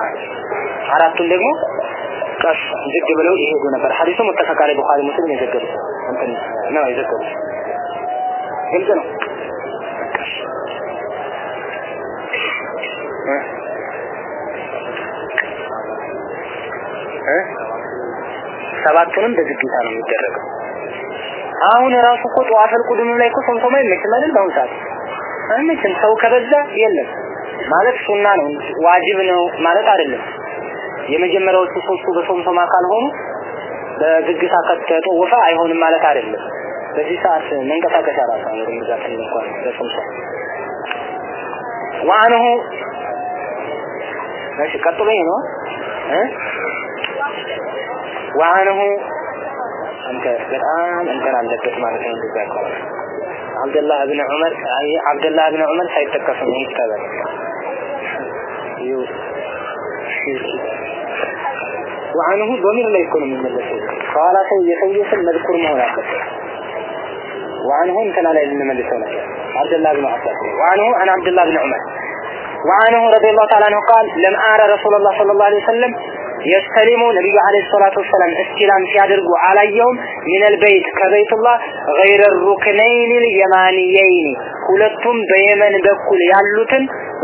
አራቱን ደግሞ ቀስ ዝግ ብለው ይሄዱ ነበር። ሐዲሱ ሙተፈቅ አለይ ቡኻሪ ሙስሊም የዘገቡት እንትን ነው የዘገቡት። ግልጽ ነው ሰባቱንም በዝግታ ነው የሚደረገው። አሁን ራሱ እኮ ጧፈል ቁድም ላይ እኮ ሶምሶማ አይመችም አይደል በአሁኑ ሰዓት? ሰው ከበዛ የለም። ማለት ሱና ነው ዋጅብ ነው ማለት አይደለም። የመጀመሪያዎቹ ሶስቱ በሶምሶማ ካልሆኑ በዝግታ ከተጠወፈ አይሆንም ማለት አይደለም። በዚህ ሰዓት መንቀሳቀሻ ራሱ ነው ብዛት እንኳን በሶምሶማ። ወአንሁ እሺ ቀጥሎ ይሄ ነው እ ወአንሁ አንተ በጣም እንትን አለበት ማለት ነው እንደዛ ከሆነ አብደላህ ብን ዑመር አይ አብደላህ ብን ዑመር ሳይጠቀሱ ነው ይታበል وعنه ضمير لا يكون من الملسل قال سو يسوي سل مذكور مهون አለበት وعنه እንትና ላይ ልንመልሰው ነገር عبد الله بن عباس وعنه عن عبد الله بن عمر وعنه رضي الله تعالى عنه قال لم أرى رسول الله صلى الله عليه وسلم يستلم نبي عليه الصلاة والسلام استلام ሲያደርጉ አላየውም من البيت كبيت الله غير الركنين اليمانيين ሁለቱም በየመን በኩል ያሉትን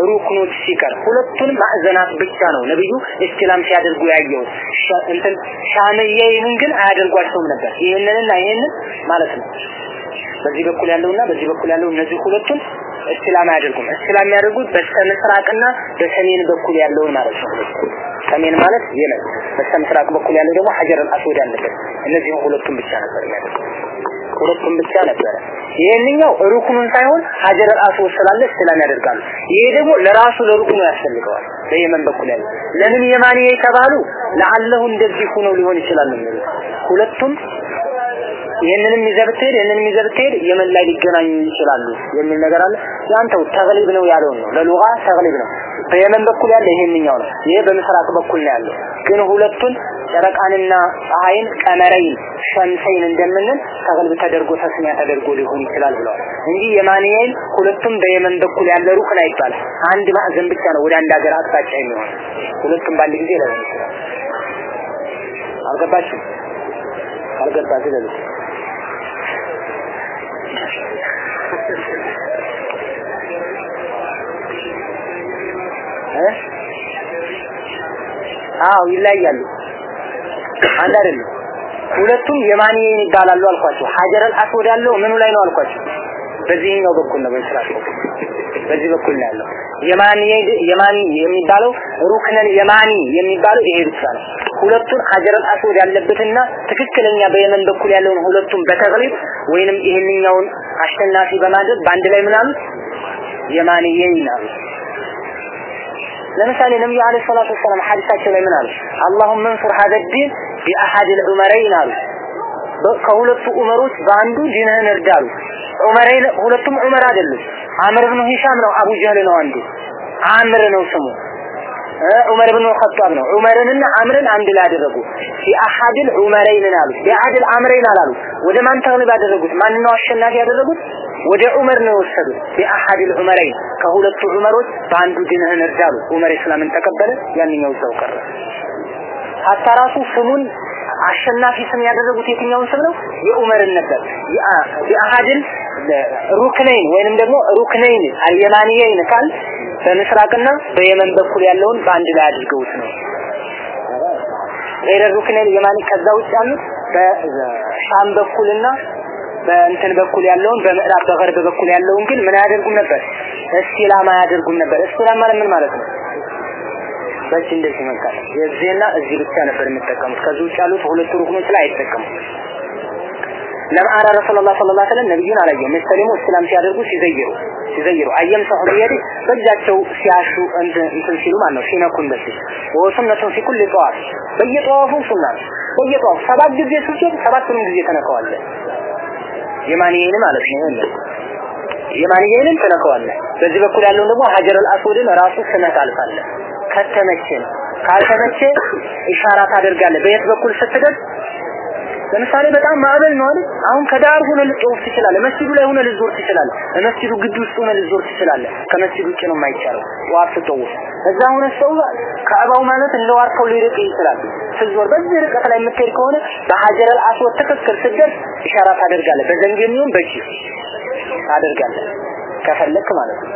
ሩክኖች ሲቀር ሁለቱን ማዕዘናት ብቻ ነው ነብዩ እስቲላም ሲያደርጉ ያየው እንትን ሻምየይን ግን አያደርጓቸውም ነበር ይሄንንና ይሄንን ማለት ነው በዚህ በኩል ያለውና በዚህ በኩል ያለው እነዚህ ሁለቱን እስቲላም አያደርጉም። እስቲላም የሚያደርጉት በስተምስራቅና በሰሜን በኩል ያለውን ማለት ነው። ሰሜን ማለት የመን በስተምስራቅ በኩል ያለው ደግሞ ሀጀር አልአስወድ ያለበት እነዚህን ሁለቱን ብቻ ነበር የሚያደርጉት። ሁለቱም ብቻ ነበረ። ይሄንኛው ሩክኑን ሳይሆን ሀጀር አልአስወድ ስላለ እስላም ያደርጋሉ። ይሄ ደግሞ ለራሱ ለሩክኑ ያስፈልገዋል። በየመን በኩል ያለው ለምን የማኒ የተባሉ ለአለሁ እንደዚህ ሆኖ ሊሆን ይችላል ነው ሁለቱም ይህንንም ይዘህ ብትሄድ ይህንንም ይዘህ ብትሄድ የመን ላይ ሊገናኙ ይችላሉ የሚል ነገር አለ። ያንተው ተግሊብ ነው ያለውን ነው። ለሉጋ ተግሊብ ነው። በየመን በኩል ያለ ይሄንኛው ነው። ይሄ በምስራቅ በኩል ነው ያለው። ግን ሁለቱን ጨረቃንና ፀሐይን ቀመረይን ሸምሰይን እንደምንል ተግሊብ ተደርጎ ተስሚያ ተደርጎ ሊሆን ይችላል ብለዋል። እንጂ የማንያይን ሁለቱም በየመን በኩል ያለ ሩክን አይባልም። አንድ ማዕዘን ብቻ ነው ወደ አንድ ሀገር አቅጣጫ የሚሆን ሁለቱም በአንድ ጊዜ ለምን ይችላል? አልገባችም? ካልገባችሁ ለምን አዎ ይለያያሉ። አንድ ሁለቱም የማንየን ይባላሉ አልኳቸው። ሀጀረል አስወድ ያለው ምኑ ላይ ነው አልኳቸው። በዚህኛው በኩል ነው በስራት በዚህ በኩል ነው ያለው። የማኒ የማኒ የሚባለው ሩክነል የማኒ የሚባለው ይሄ ብቻ ነው። ሁለቱን ሀጀረል አስወድ ያለበትና ትክክለኛ በየመን በኩል ያለውን ሁለቱም በተግሊብ ወይንም ይሄንኛውን አሸናፊ በማድረግ በአንድ ላይ ምናምን የማንየን ይላሉ። ለምሳሌ ነብዩ አለይሂ ሰላቱ ወሰላም ሐዲሳቸው ላይ ምን አሉ? اللهم انصر هذا الدين بأحد العمرين አሉ። ከሁለቱ ዑመሮች በአንዱ ዲንህን እርዳሉ። ዑመረይን ሁለቱም ዑመር አይደሉም። አምር ብኑ ሂሻም ነው፣ አቡ ጀህል ነው አንዱ። አምር ነው ስሙ። ዑመር ብኑ ኸጣብ ነው። ዑመርንና አምርን አንድ ላይ አደረጉ። بأحد العمرين አሉ። بأحد العمرين አላሉ። ወደ ማን ተግሊብ ያደረጉት? ማን ነው አሸናፊ ያደረጉት? ወደ ዑመር ነው የወሰዱት። بأحد العمرين ከሁለቱ ዑመሮች በአንዱ ዲንህን እርዳሉ። ዑመር እስላምን ተቀበለ፣ ያንኛው እዛው ቀረ። ሀታ ስሙን አሸናፊ ስም ያደረጉት የትኛውን ስም ነው? የዑመርን ነበር። የአሃድን ሩክነይን ወይንም ደግሞ ሩክነይን አልየማንየይን ካል በምስራቅና በየመን በኩል ያለውን በአንድ ላይ አድርገውት ነው። ገይረ ሩክነይን የማኒ ከዛ ውጭ ያሉት በሻም በኩልና በእንትን በኩል ያለውን በምዕራብ በገርብ በኩል ያለውን ግን ምን አያደርጉም ነበር? እስቲላማ አያደርጉም ነበር። እስቲላማ ምን ማለት ነው? በእጅ እንደዚህ መንካት የዚህና እዚህ ብቻ ነበር የሚጠቀሙት። ከዚህ ውጭ ያሉት ሁለቱ ሩክኖች ላይ አይጠቀሙም። ለማአራ ረሱላህ ሰለላሁ ዐለይሂ ወሰለም ነብዩን አላየው ሙስሊሙ እስላም ሲያደርጉ ሲዘይሩ ሲዘይሩ አየም ሰው ቢየዲ በእጃቸው ሲያሹ እንትን ሲሉ ማለት ነው ሲነኩ እንደዚህ ወሱነቱን ፊ ኩል ጠዋፍ በየጠዋፉ ሱና በየጠዋፍ ሰባት ጊዜ ስትሄድ ሰባቱንም ጊዜ ተነካዋለህ። የማንየን ማለት ነው የማንየንን ተነካዋለህ። በዚህ በኩል ያለውን ደግሞ ሀጀረል አስወድን ራሱ ስነት አልፋለህ። ከተመቸ ካልተመቸ ኢሻራ ታደርጋለህ። በየት በኩል ስትደርስ ለምሳሌ በጣም ማዕበል ነው አይደል? አሁን ከዳር ሆነ ልትወፍ ትችላለህ። መስጂዱ ላይ ሆነ ልትዞር ትችላለህ። መስጂዱ ግቢ ውስጥ ሆነ ልትዞር ትችላለህ። ከመስጂዱ ውጭ ነው የማይቻለው። ጠዋፍ ስትወፍ እዛ ሆነ ሰው ከዕባው ማለት እንደዋርከው ሊርቅ ይችላል። ስትዞር በዚህ ርቀት ላይ የምትሄድ ከሆነ በሀጀረል አስወድ ትክክል ስትደርስ ኢሻራ ታደርጋለህ። በዘንግ የሚሆን በእጅ ታደርጋለህ ከፈለክ ማለት ነው።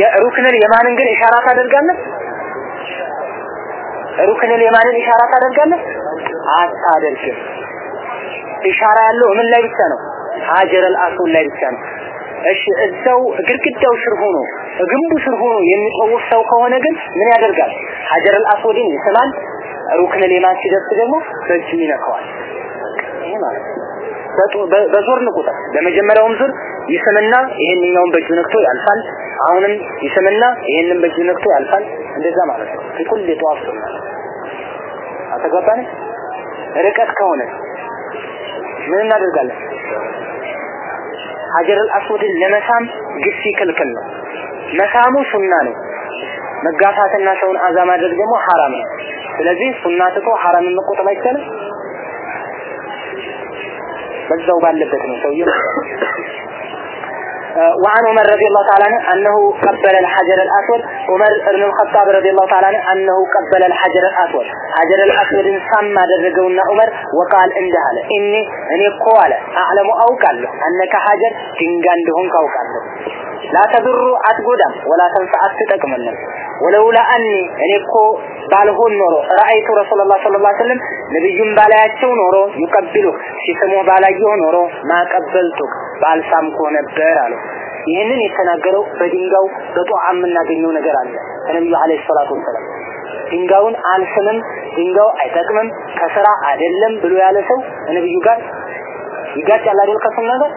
የሩክንን የማንን ግን ኢሻራ ታደርጋለህ? ሩክንን የማንን ኢሻራ ታደርጋለህ? አታደርግም። ኢሻራ ያለው ምን ላይ ብቻ ነው? ሀጀረል አስወድ ላይ ብቻ ነው። እሺ እዛው ግድግዳው ስር ሆኖ ግንቡ ስር ሆኖ የሚጠውፍ ሰው ከሆነ ግን ምን ያደርጋል? ሀጀረል አስወድን ይስማል። ሩክንን የማን ሲደርስ ደግሞ በእጁ ይነካዋል። ይሄ ማለት ነው። በዞርን ቁጥር ዙር ይስምና ይሄንኛውን በእጁ ነክቶ ያልፋል። አሁንም ይስምና ይሄንን በእጁ ነክቶ ያልፋል። እንደዛ ማለት ነው። ፊኩል ሱና አተገባን ርቀት ከሆነ ምን እናደርጋለን? ሀጀረል አስወድን ለመሳም ግፊ ክልክል ነው። መሳሙ ሱና ነው። መጋፋትና ሰውን አዛ ማድረግ ደግሞ ሐራም ነው። ስለዚህ ሱና ትቶ ሐራምን መቆጠብ አይቻልም። በዛው ባለበት ነው ሰውየው وعن عمر رضي الله تعالى عنه أنه قبل الحجر الأسود. عمر بن الخطاب رضي الله تعالى عنه أنه قبل الحجر الأسود. حجر الأسود سمى درجونا عمر وقال عنده إني أني قوالة أعلم أوكاله أنك حجر تنجان دهون كوكاله ላተብሩ አትጎዳም ወላ ተንሳ አትጠቅምንም ወለውላ አኒ እኔ ባልሆን ኖሮ ረአይቱ ረሱላላህ ሰለላሁ ዐለይሂ ወሰለም ነብዩን ባላያቸው ኖሮ ይቀብሉ ሲስሙ ባላየው ኖሮ ማቀበልቱ ባልሳምኮ ነበር አለ። ይህንን የተናገረው በድንጋው በጧዓ የምናገኘው ነገር አለ ከነብዩ አለይሂ ሰላቱ ወሰለም ድንጋዩን አልስምም ድንጋው አይጠቅምም ከስራ አይደለም ብሎ ያለ ሰው ነብዩ ጋር ይጋጫል አይደል ከሱና ነው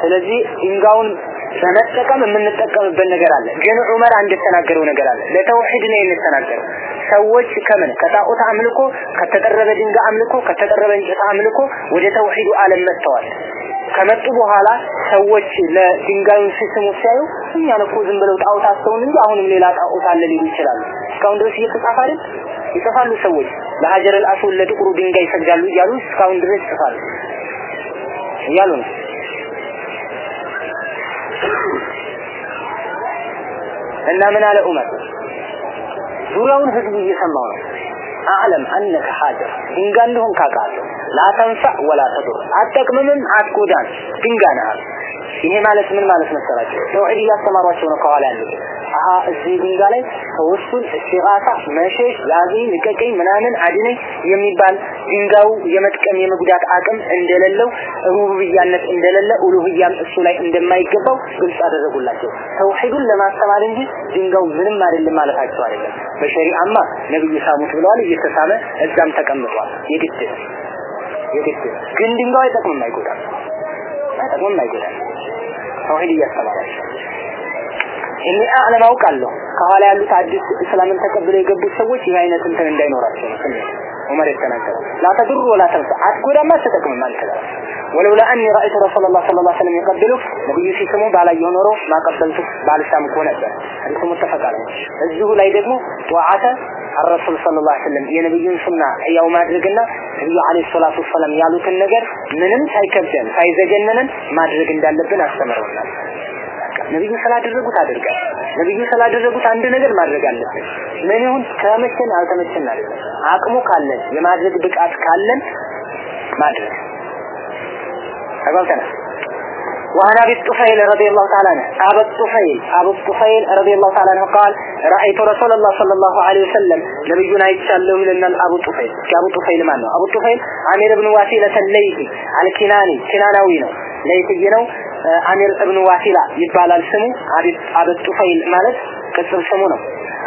ስለዚህ ድንጋዩን በመጠቀም የምንጠቀምበት ነገር አለ። ግን ዑመር አንድ የተናገረው ነገር አለ። ለተውሂድ ነው የተናገረው። ሰዎች ከምን ከጣዖት አምልኮ ከተጠረበ ድንጋይ አምልኮ ከተጠረበ እንጨት አምልኮ ወደ ተውሂዱ ዓለም መጥተዋል። ከመጡ በኋላ ሰዎች ለድንጋዩን ሲስሙ ሲያዩ እኛን እኮ ዝም ብለው ጣዖት አስተውን እንጂ አሁንም ሌላ ጣዖት አለ ሊሉ ይችላሉ። እስካሁን ድረስ እየተጻፈ አይደል? ይጽፋሉ ሰዎች ለሀጀረል አስወድ ለጥቁሩ ድንጋይ ይሰግዳሉ እያሉ እስካሁን ድረስ ይጽፋሉ እያሉ ነው። እና ምን አለ ዑመር ዙሪያውን ህዝቡ እየሰማው ነው። አዕለም አነከ ሐጀር ድንጋይ እንደሆን ካውቃለሁ ላተንፈዕ ወላ ተዱር አትጠቅምምም አትጎዳም ድንጋይ ነህ ይሄ ማለት ምን ማለት መሰላቸው ተውሂድ እያስተማሯቸው ነው ከኋላ ያሉት አሀ እዚህ ድንጋይ ላይ ተወሱል እስቲጋሳ መሸሽ ያዝኝ ልቀቀኝ ምናምን አድነኝ የሚባል ድንጋዩ የመጥቀም የመጉዳት አቅም እንደሌለው ሩቡብያነት እንደሌለ ኡሉህያም እሱ ላይ እንደማይገባው ግልጽ አደረጉላቸው። ተውሂዱን ለማስተማር እንጂ ድንጋዩ ምንም አይደለም ማለታቸው አይደለም። በሸሪዓማ ነብዩ ሳሙት ብለዋል እየተሳመ እዛም ተቀምጧል። የግድ የግድ ግን ድንጋዩ አይጠቅምም አይጎዳም አይጠቅምም አይጎዳም። ተውሂድ እያስተማራቸው እኔ አለም አውቃለሁ ከኋላ ያሉት አዲስ እስላምን ተቀብለው የገቡት ሰዎች ይህ አይነት እንትን እንዳይኖራቸው ነው ዑመር የተናገረው። ላተዱር ወላ ተንፈ አትጎዳም አትጠቅምም ወለውላ አኒ ረአይቱ ረሱላ ላ ስለ ላ ስለም ሲስሙ ባላየው ኖሮ ማቀበልቱ ባልሳምኮ ነበር። ሐዲሱ ሙተፈቅ እዚሁ ላይ ደግሞ ጠዋዓተ አረሱል ስለ ላ ስለም የነቢዩን ሱና ሕያው ማድረግና ነቢዩ አለ ሰላቱ ወሰላም ያሉትን ነገር ምንም ሳይከብደን ሳይዘገነንን ማድረግ እንዳለብን አስተምረውናል። ነብዩ ስላደረጉት አድርጋል ነብዩ ስላደረጉት አንድ ነገር ማድረግ አለብን ምን ይሁን ተመቸን አልተመቸን አይደለም አቅሙ ካለን የማድረግ ብቃት ካለን ማድረግ ተጓልተናል وعن ابي الطفيل رضي الله تعالى عنه ابو الطفيل ابو الطفيل رضي الله تعالى عنه قال رايت رسول الله صلى الله عليه وسلم نبينا يتشالله لنا ابو الطفيل ابو الطفيل ما ابو الطفيل عامر بن واسيلة الليثي الكناني كناناوي ነው ለይትይ ነው አሚር እብኑ ዋሲላ ይባላል ስሙ አብ ጡፈይል ማለት ቅጽል ስሙ ነው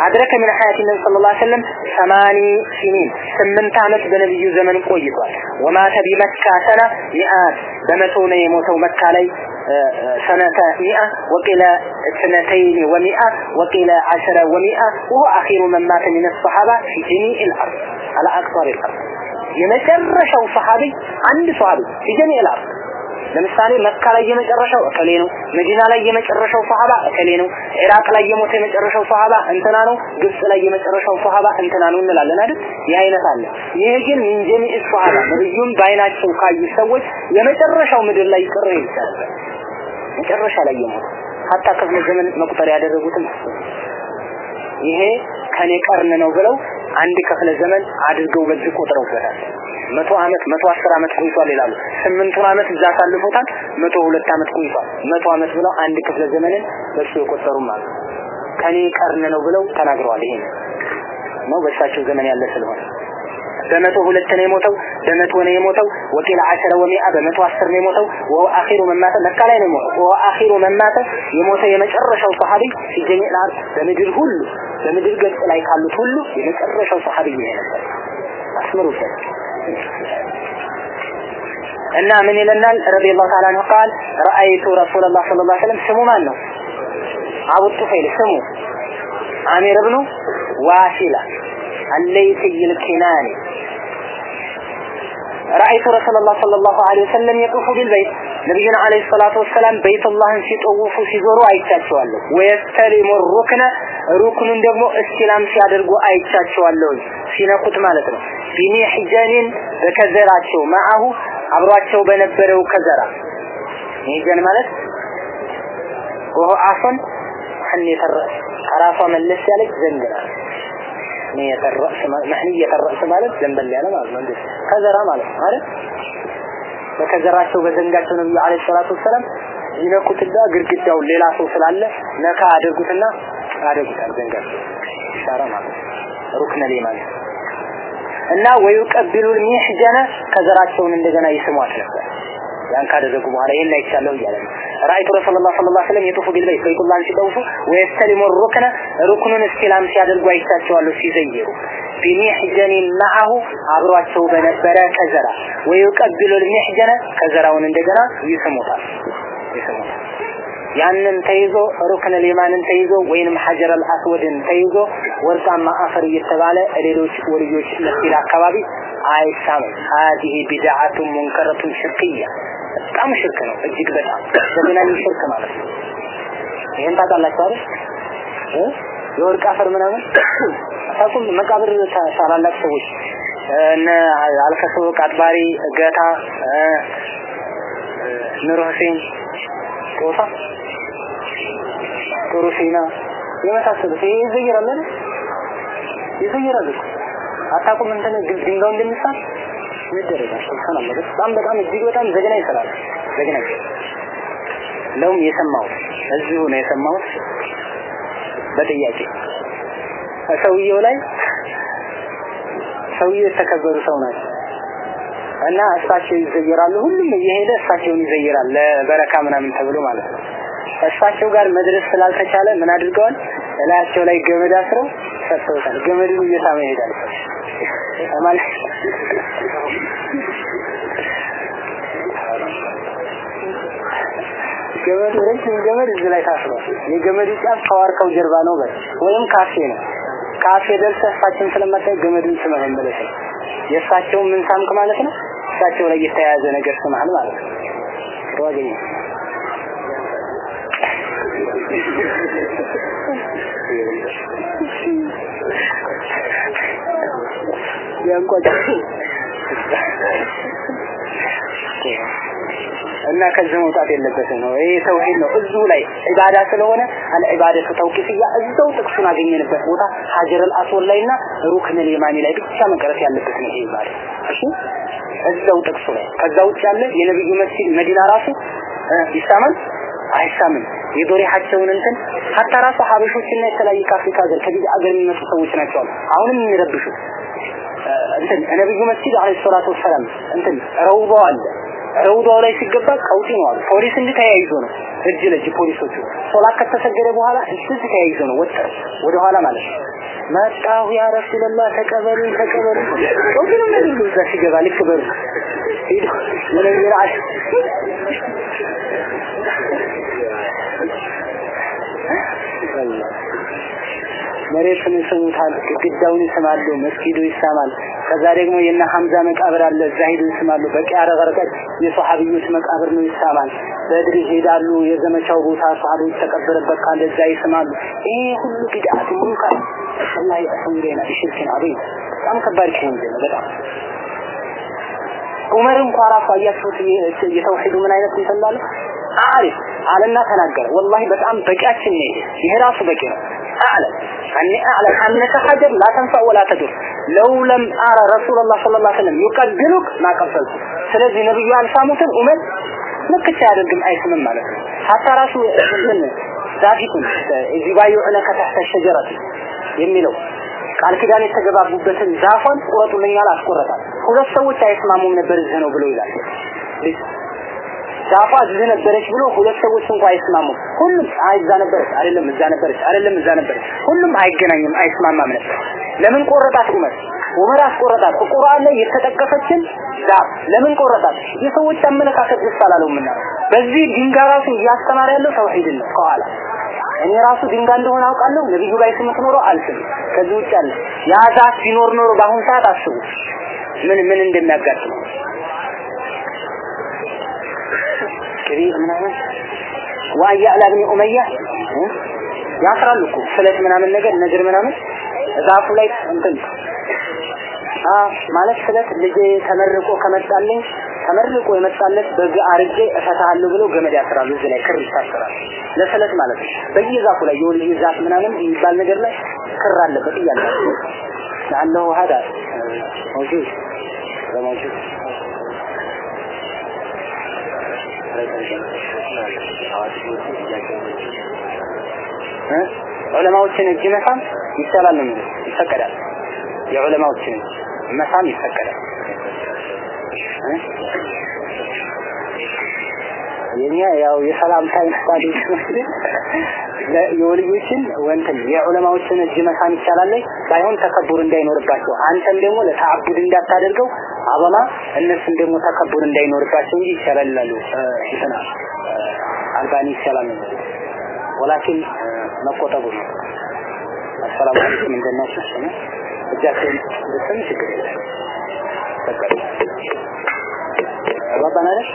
አድረከ ምን ሐያት ነብይ ሰለላሁ ዐለይሂ ወሰለም 80 ሲኒን ስምንት ዓመት በነብዩ ዘመን ቆይቷል ወማተ ቢመካ ሰና ሚአት በመቶ ነው የሞተው መካ ላይ سنة مئة وقيل سنتين ومئة وقيل عشرة ومئة وهو أخير من مات من الصحابة في جميع الأرض على أكثر الأرض የመጨረሻው ሰሃቢ አንድ ሰሃቢ في جميع الأرض ለምሳሌ መካ ላይ የመጨረሻው እከሌ ነው መዲና ላይ የመጨረሻው ሷሃባ እከሌ ነው ኢራቅ ላይ የሞተ የመጨረሻው ሷሃባ እንትና ነው ግብጽ ላይ የመጨረሻው ሷሃባ እንትና ነው እንላለን አይደል? ይህ አይነት አለ። ይሄ ግን ምን ሷሃባ ነብዩም በአይናቸው ካዩ ሰዎች የመጨረሻው ምድር ላይ ቅር ይቻላል መጨረሻ ላይ የሞተ ሀታ ክፍለ ዘመን መቁጠር ያደረጉትም ይሄ ከኔ ቀርን ነው ብለው አንድ ክፍለ ዘመን አድርገው በዚህ ቆጥረውበታል መቶ አመት መቶ አስር አመት ቆይቷል ይላሉ። ስምንቱን አመት እዛ አሳልፎታል መቶ ሁለት አመት ቆይቷል። መቶ አመት ብለው አንድ ክፍለ ዘመንን በሱ የቆጠሩም አሉ ከኔ ቀርን ነው ብለው ተናግረዋል ይሄ ነው በእሳቸው ዘመን ያለ ስለሆነ። በመቶ ሁለት ነው የሞተው በመቶ ነው የሞተው ወቂል አሸረ ወሚአ በመቶ አስር ነው የሞተው ወሁ አኺሩ መማተ መካ ላይ ነው የሞተው። ወሁ አኺሩ መማተ የሞተ የመጨረሻው ሰሃቢ ሲጀኝ ለአርድ በምድር ሁሉ በምድር ገጽ ላይ ካሉት ሁሉ የመጨረሻው ሰሃቢ ይሄ ነበር። አስምሩበት እና ምን ይለናል? ረዲየላሁ ተዓላ ነው ቃል ረአይቱ ረሱላላህ ሰለላሁ ዐለይሂ ወሰለም ስሙ ማን ነው? አቡ ጡፈይል ስሙ። አሚር ኢብኑ ዋሲላ። አለይት ይልኪናኒ رأيت رسول الله صلى الله عليه وسلم يطوف بالبيت ነብዩና አለይሂ ሰላቱ ወሰላም በይቱላህን ሲጠውፉ ሲዞሩ አይቻቸዋለሁ ወየስተሊሙ ሩክነ ሩክኑን ደግሞ እስቲላም ሲያደርጉ አይቻቸዋለሁ ሲነኩት ማለት ነው ቢኒ ሒጃኒን በከዘራቸው ማአሁ አብሯቸው በነበረው ከዘራ ሒጃን ማለት ወሆ አፈን ሐን የተረስ ከራሷ መለስ ያለች ዘንግ ናት መሕንየተ ረእስ መሕንየተ ረእስ ማለት ዘንበል ያለ ማለት ነው። እንዴ? ከዘራ ማለት ነው አይደል? በከዘራቸው በዘንጋቸው ነብዩ አለይሂ ሰላቱ ወሰለም ይነኩትና ግድግዳውን ሌላ ሰው ስላለ ነካ አድርጉትና አድርጉታል ዘንጋቸው። ኢሻራ ማለት ሩክነ ሊማን እና ወይቀብሉ ሚሕጀነ ከዘራቸውን እንደገና ይስሟት ነበር። ያን ካደረጉ በኋላ ይሄን አይቻለሁ እያለ ነው። ረሱላህ ሰለላሁ ዐለይሂ ወሰለም የጡፉ ቢልበይት በይቁላን ሲጠውፉ ወየስተሊሙ ሩክነ ሩክኑን እስቲላም ሲያደርጉ አይቻቸዋሉ ሲዘይሩ ቢሚሕጀኒ መዐሁ አብሯቸው በነበረ ከዘራ ወይቀቢሉ ልሚሕጀነ ከዘራውን እንደገና ይስሙታል ያንን ተይዞ ሩክን ሊማንን ተይዞ ወይንም ሐጀረል አስወድን ተይዞ ወርቃማ አፈር እየተባለ ሌሎች ወልዮች መስጊድ አካባቢ አይሳምም። ሀዚህ ቢድዓቱን ሙንከረቱን ሽርክያ በጣም ሽርክ ነው። እጅግ በጣም ዘመናዊ ሽርክ ማለት ነው። ይሄን ታውቃላችሁ አይደል? የወርቅ አፈር ምናምን? ታቁም መቃብር ታላላቅ ሰዎች። እነ አልከሶ ቃጥባሪ ገታ ኑር ሁሴን ጦሳ ጥሩ የመሳሰሉት። ይሄ ይዘየራል አይደል? ይዘየራል እኮ። አታውቁም እንትን ድንጋዩ እንደሚሳል ይደረጋል ሱብሃንአላህ በጣም በጣም እጅግ በጣም ዘግናኝ ይሰራል ዘግናኝ ለውም የሰማሁት እዚሁ ነው የሰማሁት በጥያቄ ሰውየው ላይ ሰውየው የተከበሩ ሰው ናቸው እና እሳቸው ይዘየራሉ ሁሉም እየሄደ እሳቸውን ይዘየራል ለበረካ ምናምን ተብሎ ማለት ነው እሳቸው ጋር መድረስ ስላልተቻለ ምን አድርገዋል እላያቸው ላይ ገመድ አስረው ሰጥተውታል ገመዱን እየሳመ ይሄዳል ማለት ገመድ ረጅም ገመድ እዚህ ላይ ታስሯል። የገመዱ ጫፍ ከዋርካው ጀርባ ነው በል። ወይም ካፌ ነው። ካፌ ደርሰህ እሳቸውን ስለማታይ ገመዱን ስመህ መመለስ ነው። የእሳቸውን ምን ሳምክ ማለት ነው? እሳቸው ላይ የተያያዘ ነገር ስመሃል ማለት ነው። ጥሩ አገኘ ያንቋጭ እና ከዚህ መውጣት የለበትም ነው። ይሄ ተውሂድ ነው። እዚሁ ላይ ዒባዳ ስለሆነ አልዒባደቱ ተውቂፍያ እዛው ጥቅሱን አገኘንበት ቦታ ሀጀረል አስወድ ላይና ሩክነል የማኒ ላይ ብቻ መቀረት ያለበት ነው ይሄ ዒባዳ እሺ? እዛው ጥቅሱ ላይ። ከዛ ውጭ ያለ የነብዩ መስጊድ መዲና ራሱ ይሳማል? አይሳምም። የዶሪሃቸውን እንትን ሀታ ራሱ ሀበሾችና የተለያዩ ከአፍሪካ ሀገር ከዚህ ሀገር የሚመጡ ሰዎች ናቸው አሁንም የሚረብሹ እንትን ነብዩ መስጊድ አለይሂ ሰላቱ ወሰላም እንትን ረውዳው አለ ረውዳው ላይ ሲገባ ቀውጢ ነው አሉ። ፖሊስ እንዲህ ተያይዞ ነው። እጅ ለእጅ ፖሊሶቹ ሶላት ከተሰገደ በኋላ እዚህ ተያይዞ ነው። ወጣ ወደ ኋላ ማለት ነው። መጣሁ ያ ረሱላህ ተቀበሉ ተቀበሉ ቀውጢ ነው ነብዩ እዛ ሲገባ ልክ በሩ ሄዶ ምን ይላል መሬቱን ይስሙታል፣ ግድግዳውን ይስማሉ፣ መስጊዱ ይሳማል። ከዛ ደግሞ የነ ሐምዛ መቃብር አለ፣ እዛ ሄዱ ይስማሉ። በቂያ ረቀረቀት የሶሐቢዮች መቃብር ነው ይሳማል። በድር ይሄዳሉ፣ የዘመቻው ቦታ ሶሐቢዎች ተቀበረበት ካለ እዛ ይስማሉ። ይሄ ሁሉ ቢድዓት ሙንከር አላህ ያሰምረና ሽርክን አበይ በጣም ከባድ ወንጀል ነው በጣም ዑመር እንኳ ራሱ አያችሁት የተውሂዱ ምን አይነት ይሰላል አሪፍ አለና ተናገረ። ወላሂ በጣም በቂያችን ነው። ይሄ ራሱ በቂ ነው። አዕለም አኒ አዕለም አነከ ሀጀር ላ ተንፈዕ ወላ ተዱር ለው ለም አረ ረሱለላህ ሰለላሁ ዐለይሂ ወሰለም ዩቀብሉክ ማ ስለዚህ ነብዩ አልሳሙትም ኡመር ምክቻ አያደርግም አይስምም ማለት ሀታ ራሱ ምን ዛፊቱን እዚህ ባዩ ዕለከ ተሕተ ሸጀረት የሚለው ቃል ኪዳን የተገባቡበትን ዛፏን ቁረጡልኛል አስቆረጣል። ሁለት ሰዎች አይስማሙም ነበር እዚህ ነው ብሎ ይላል። ዛፏ እዚህ ነበረች ብሎ ሁለት ሰዎች እንኳን አይስማሙም። ሁሉም አይ እዛ ነበረች አይደለም እዛ ነበረች አይደለም እዛ ነበረች። ሁሉም አይገናኝም አይስማማም ነበር። ለምን ቆረጣት ዑመር ዑመር አስቆረጣት። ቁርአን ላይ የተጠቀሰችን ዛፍ ለምን ቆረጣት? የሰዎች አመለካከት ደስ አላለውምና። በዚህ ድንጋይ እያስተማረ ያለው ተውሂድን ነው። ከኋላ እኔ ራሱ ድንጋይ እንደሆነ አውቃለሁ። ነብዩ ጋር ስምት ኖሮ አልስም። ከዚህ ውጭ አለ። ያ ዛፍ ቢኖር ኖሮ በአሁን ሰዓት አስቡ። ምን ምን እንደሚያጋጥም ቅቤ ምናምን? ዋያ አላብኒ ኡመያ? ያስራሉ እኮ ፍለት ምናምን ነገር ነድር ምናምን። ዛፉ ላይ እንትን። ማለት ስለት ልጄ ተመርቆ ከመጣልኝ ተመርቆ የመጣለት በግ አርጌ እፈታሃለሁ ብሎ ገመድ ያስራሉ። እዚህ ላይ ክር ይታሰራል። ለስለት ማለት ነው። በየዛፉ ላይ የወልዬ ዛፍ ምናምን የሚባል ነገር ላይ ክር አለበት እያለ አለሁ ሀዳ። ሞጁድ በሞጁድ ዑለማዎችን እጅ መሳም ይቻላል ነው ይፈቀዳል። የዑለማዎችን መሳም ይፈቀዳል። የኛ ያው የሰላምታ አይነት የወልዮችን ወንትን የዑለማዎችን እጅ መሳም ይቻላል ባይሆን ተከቡር እንዳይኖርባቸው። አንተም ደግሞ ለተዓቡድ እንዳታደርገው አበማ እነሱም ደግሞ ተከቡር እንዳይኖርባቸው እንጂ ይቻላል ይላሉ አልባኒ ይቻላል ነው። ወላኪን መቆጠቡ ነው። አሰላሙ አለይኩም እንደናችሁ እጃቸውን ብትሰም ችግር የለም ተቀበል አባባን አይደል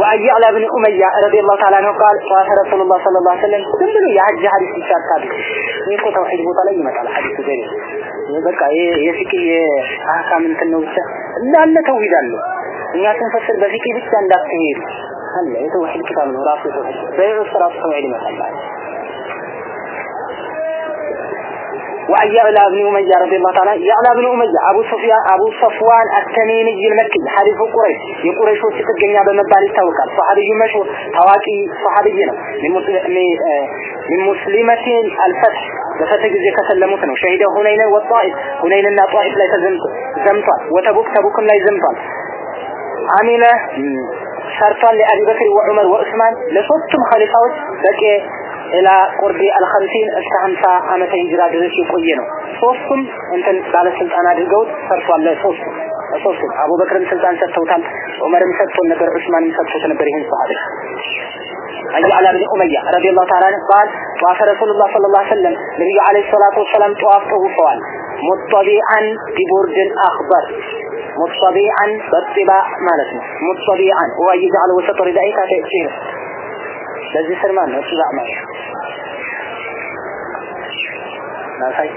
وعن يعلى بن أمية رضي الله تعالى عنه قال قال رسول الله صلى الله عليه وسلم ዝም ብሎ የሐጅ ሐዲስ ብቻ አታድርግ ይህ እኮ ተውሂድ ቦታ ላይ ይመጣል ሐዲሱ ገሬ በቃ የፊቅህ የአህካም እንትን ነው ብቻ እንዳለ ተውሂድ አለው እኛ ስንፈስር በፊቅህ ብቻ እንዳትሄዱ አለ የተውሂድ ኪታብ ነው ራሱ የተውሂድ በይዑ ራሱ ተውሂድ ይመጣል وأيعلى بن أمية رضي الله تعالى يعلى بن أمية أبو سفيان أبو صفوان التميمي المكي حديث قريش የቁረይሽ ውስጥ ጥገኛ በመባል ይታወቃል صحابي مشهور ታዋቂ صحابي ነው من مسلمة الفتح በፈተ ጊዜ ከሰለሙት ነው ሸሂደ ሁነይን ወጣኢፍ ሁነይንና ጣኢፍ ላይ ዘምቷል ወተቡክ ተቡክም ላይ ዘምቷል አሚለ ሰርቷል ለአቢ በክር ወዑመር ወዑስማን ለሶስቱም ኸሊፋዎች በቂ ኢላ ቁርቢ አልኸምሲን እስከ 50 ዓመተ ሂጅራ ድረስ የቆየ ነው። ሶስቱም እንትን ባለስልጣን አድርገውት ሰርቷል። ሶስቱም ሶስቱም አቡበክርም ስልጣን ሰጥተውታል። ዑመርም ሰጥቶን ነበር፣ ዑስማንም ሰጥቶት ነበር። ይህን ሰሃባ أي على بن أمية رضي الله تعالى عنه قال طاف رسول الله صلى الله عليه وسلم النبي عليه الصلاة والسلام طواف طوفوان مطبيعا ببرج أخضر مطبيعا بالطباع مالتنا مطبيعا هو በዚህ ስር ማን ነው ጢባ ማለት ናሳይ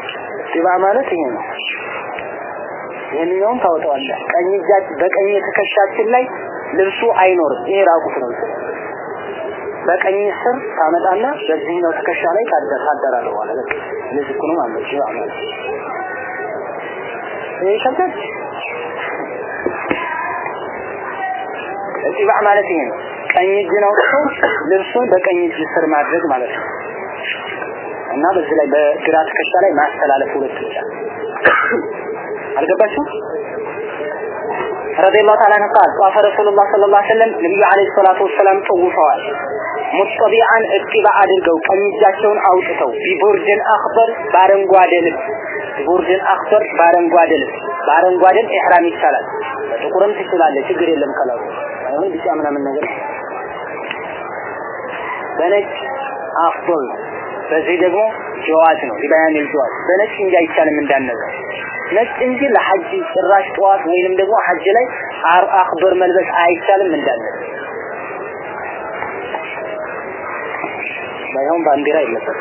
ጢባ ማለት ይሄ ነው። ይሄንኛውም ታወጣዋለህ። ቀኝ እጃች በቀኝ ትከሻችን ላይ ልብሱ አይኖርም። ይሄ ራቁት ነው። በቀኝ ስር ታመጣና በዚህኛው ትከሻ ላይ ታደር ታደራለ ማለት ነው ለዚህ ነው። ማለት ጢባ ይሄ ከብዳት ጢባ ማለት ይሄ ነው። ቀኝ እጅን አውጥቶ ልብሱን በቀኝ እጅ ስር ማድረግ ማለት ነው እና በዚህ ላይ በግራ ትከሻ ላይ ማስተላለፍ ሁለት ብቻ አልገባችሁም? ረዲየላሁ ተዓላ ዐንሁ ቃል ጧፈ ረሱሉላህ ሰለላሁ ዐለይሂ ወሰለም ነብዩ ዐለይሂ ሰላቱ ወሰላም ጠውፈዋል። ሙጠቢዓን እጥባ አድርገው ቀኝ እጃቸውን አውጥተው ቢቦርድን አክበር በአረንጓዴ ልብስ ቢቦርድን አክበር በአረንጓዴ ልብስ በአረንጓዴም ኢሕራም ይቻላል። ጥቁርም ትችላለህ፣ ችግር የለም። ከላው አሁን ቢጫ ምናምን ነገር በነጭ አፍዶል በዚህ ደግሞ ጀዋዝ ነው ሊባያን ጀዋዝ በነጭ እንጂ አይቻልም እንዳነገር ነጭ እንጂ ለሐጅ ጭራሽ ጠዋት ወይንም ደግሞ ሐጅ ላይ አክበር መልበስ አይቻልም እንዳነገር ባይሆን ባንዲራ የለበት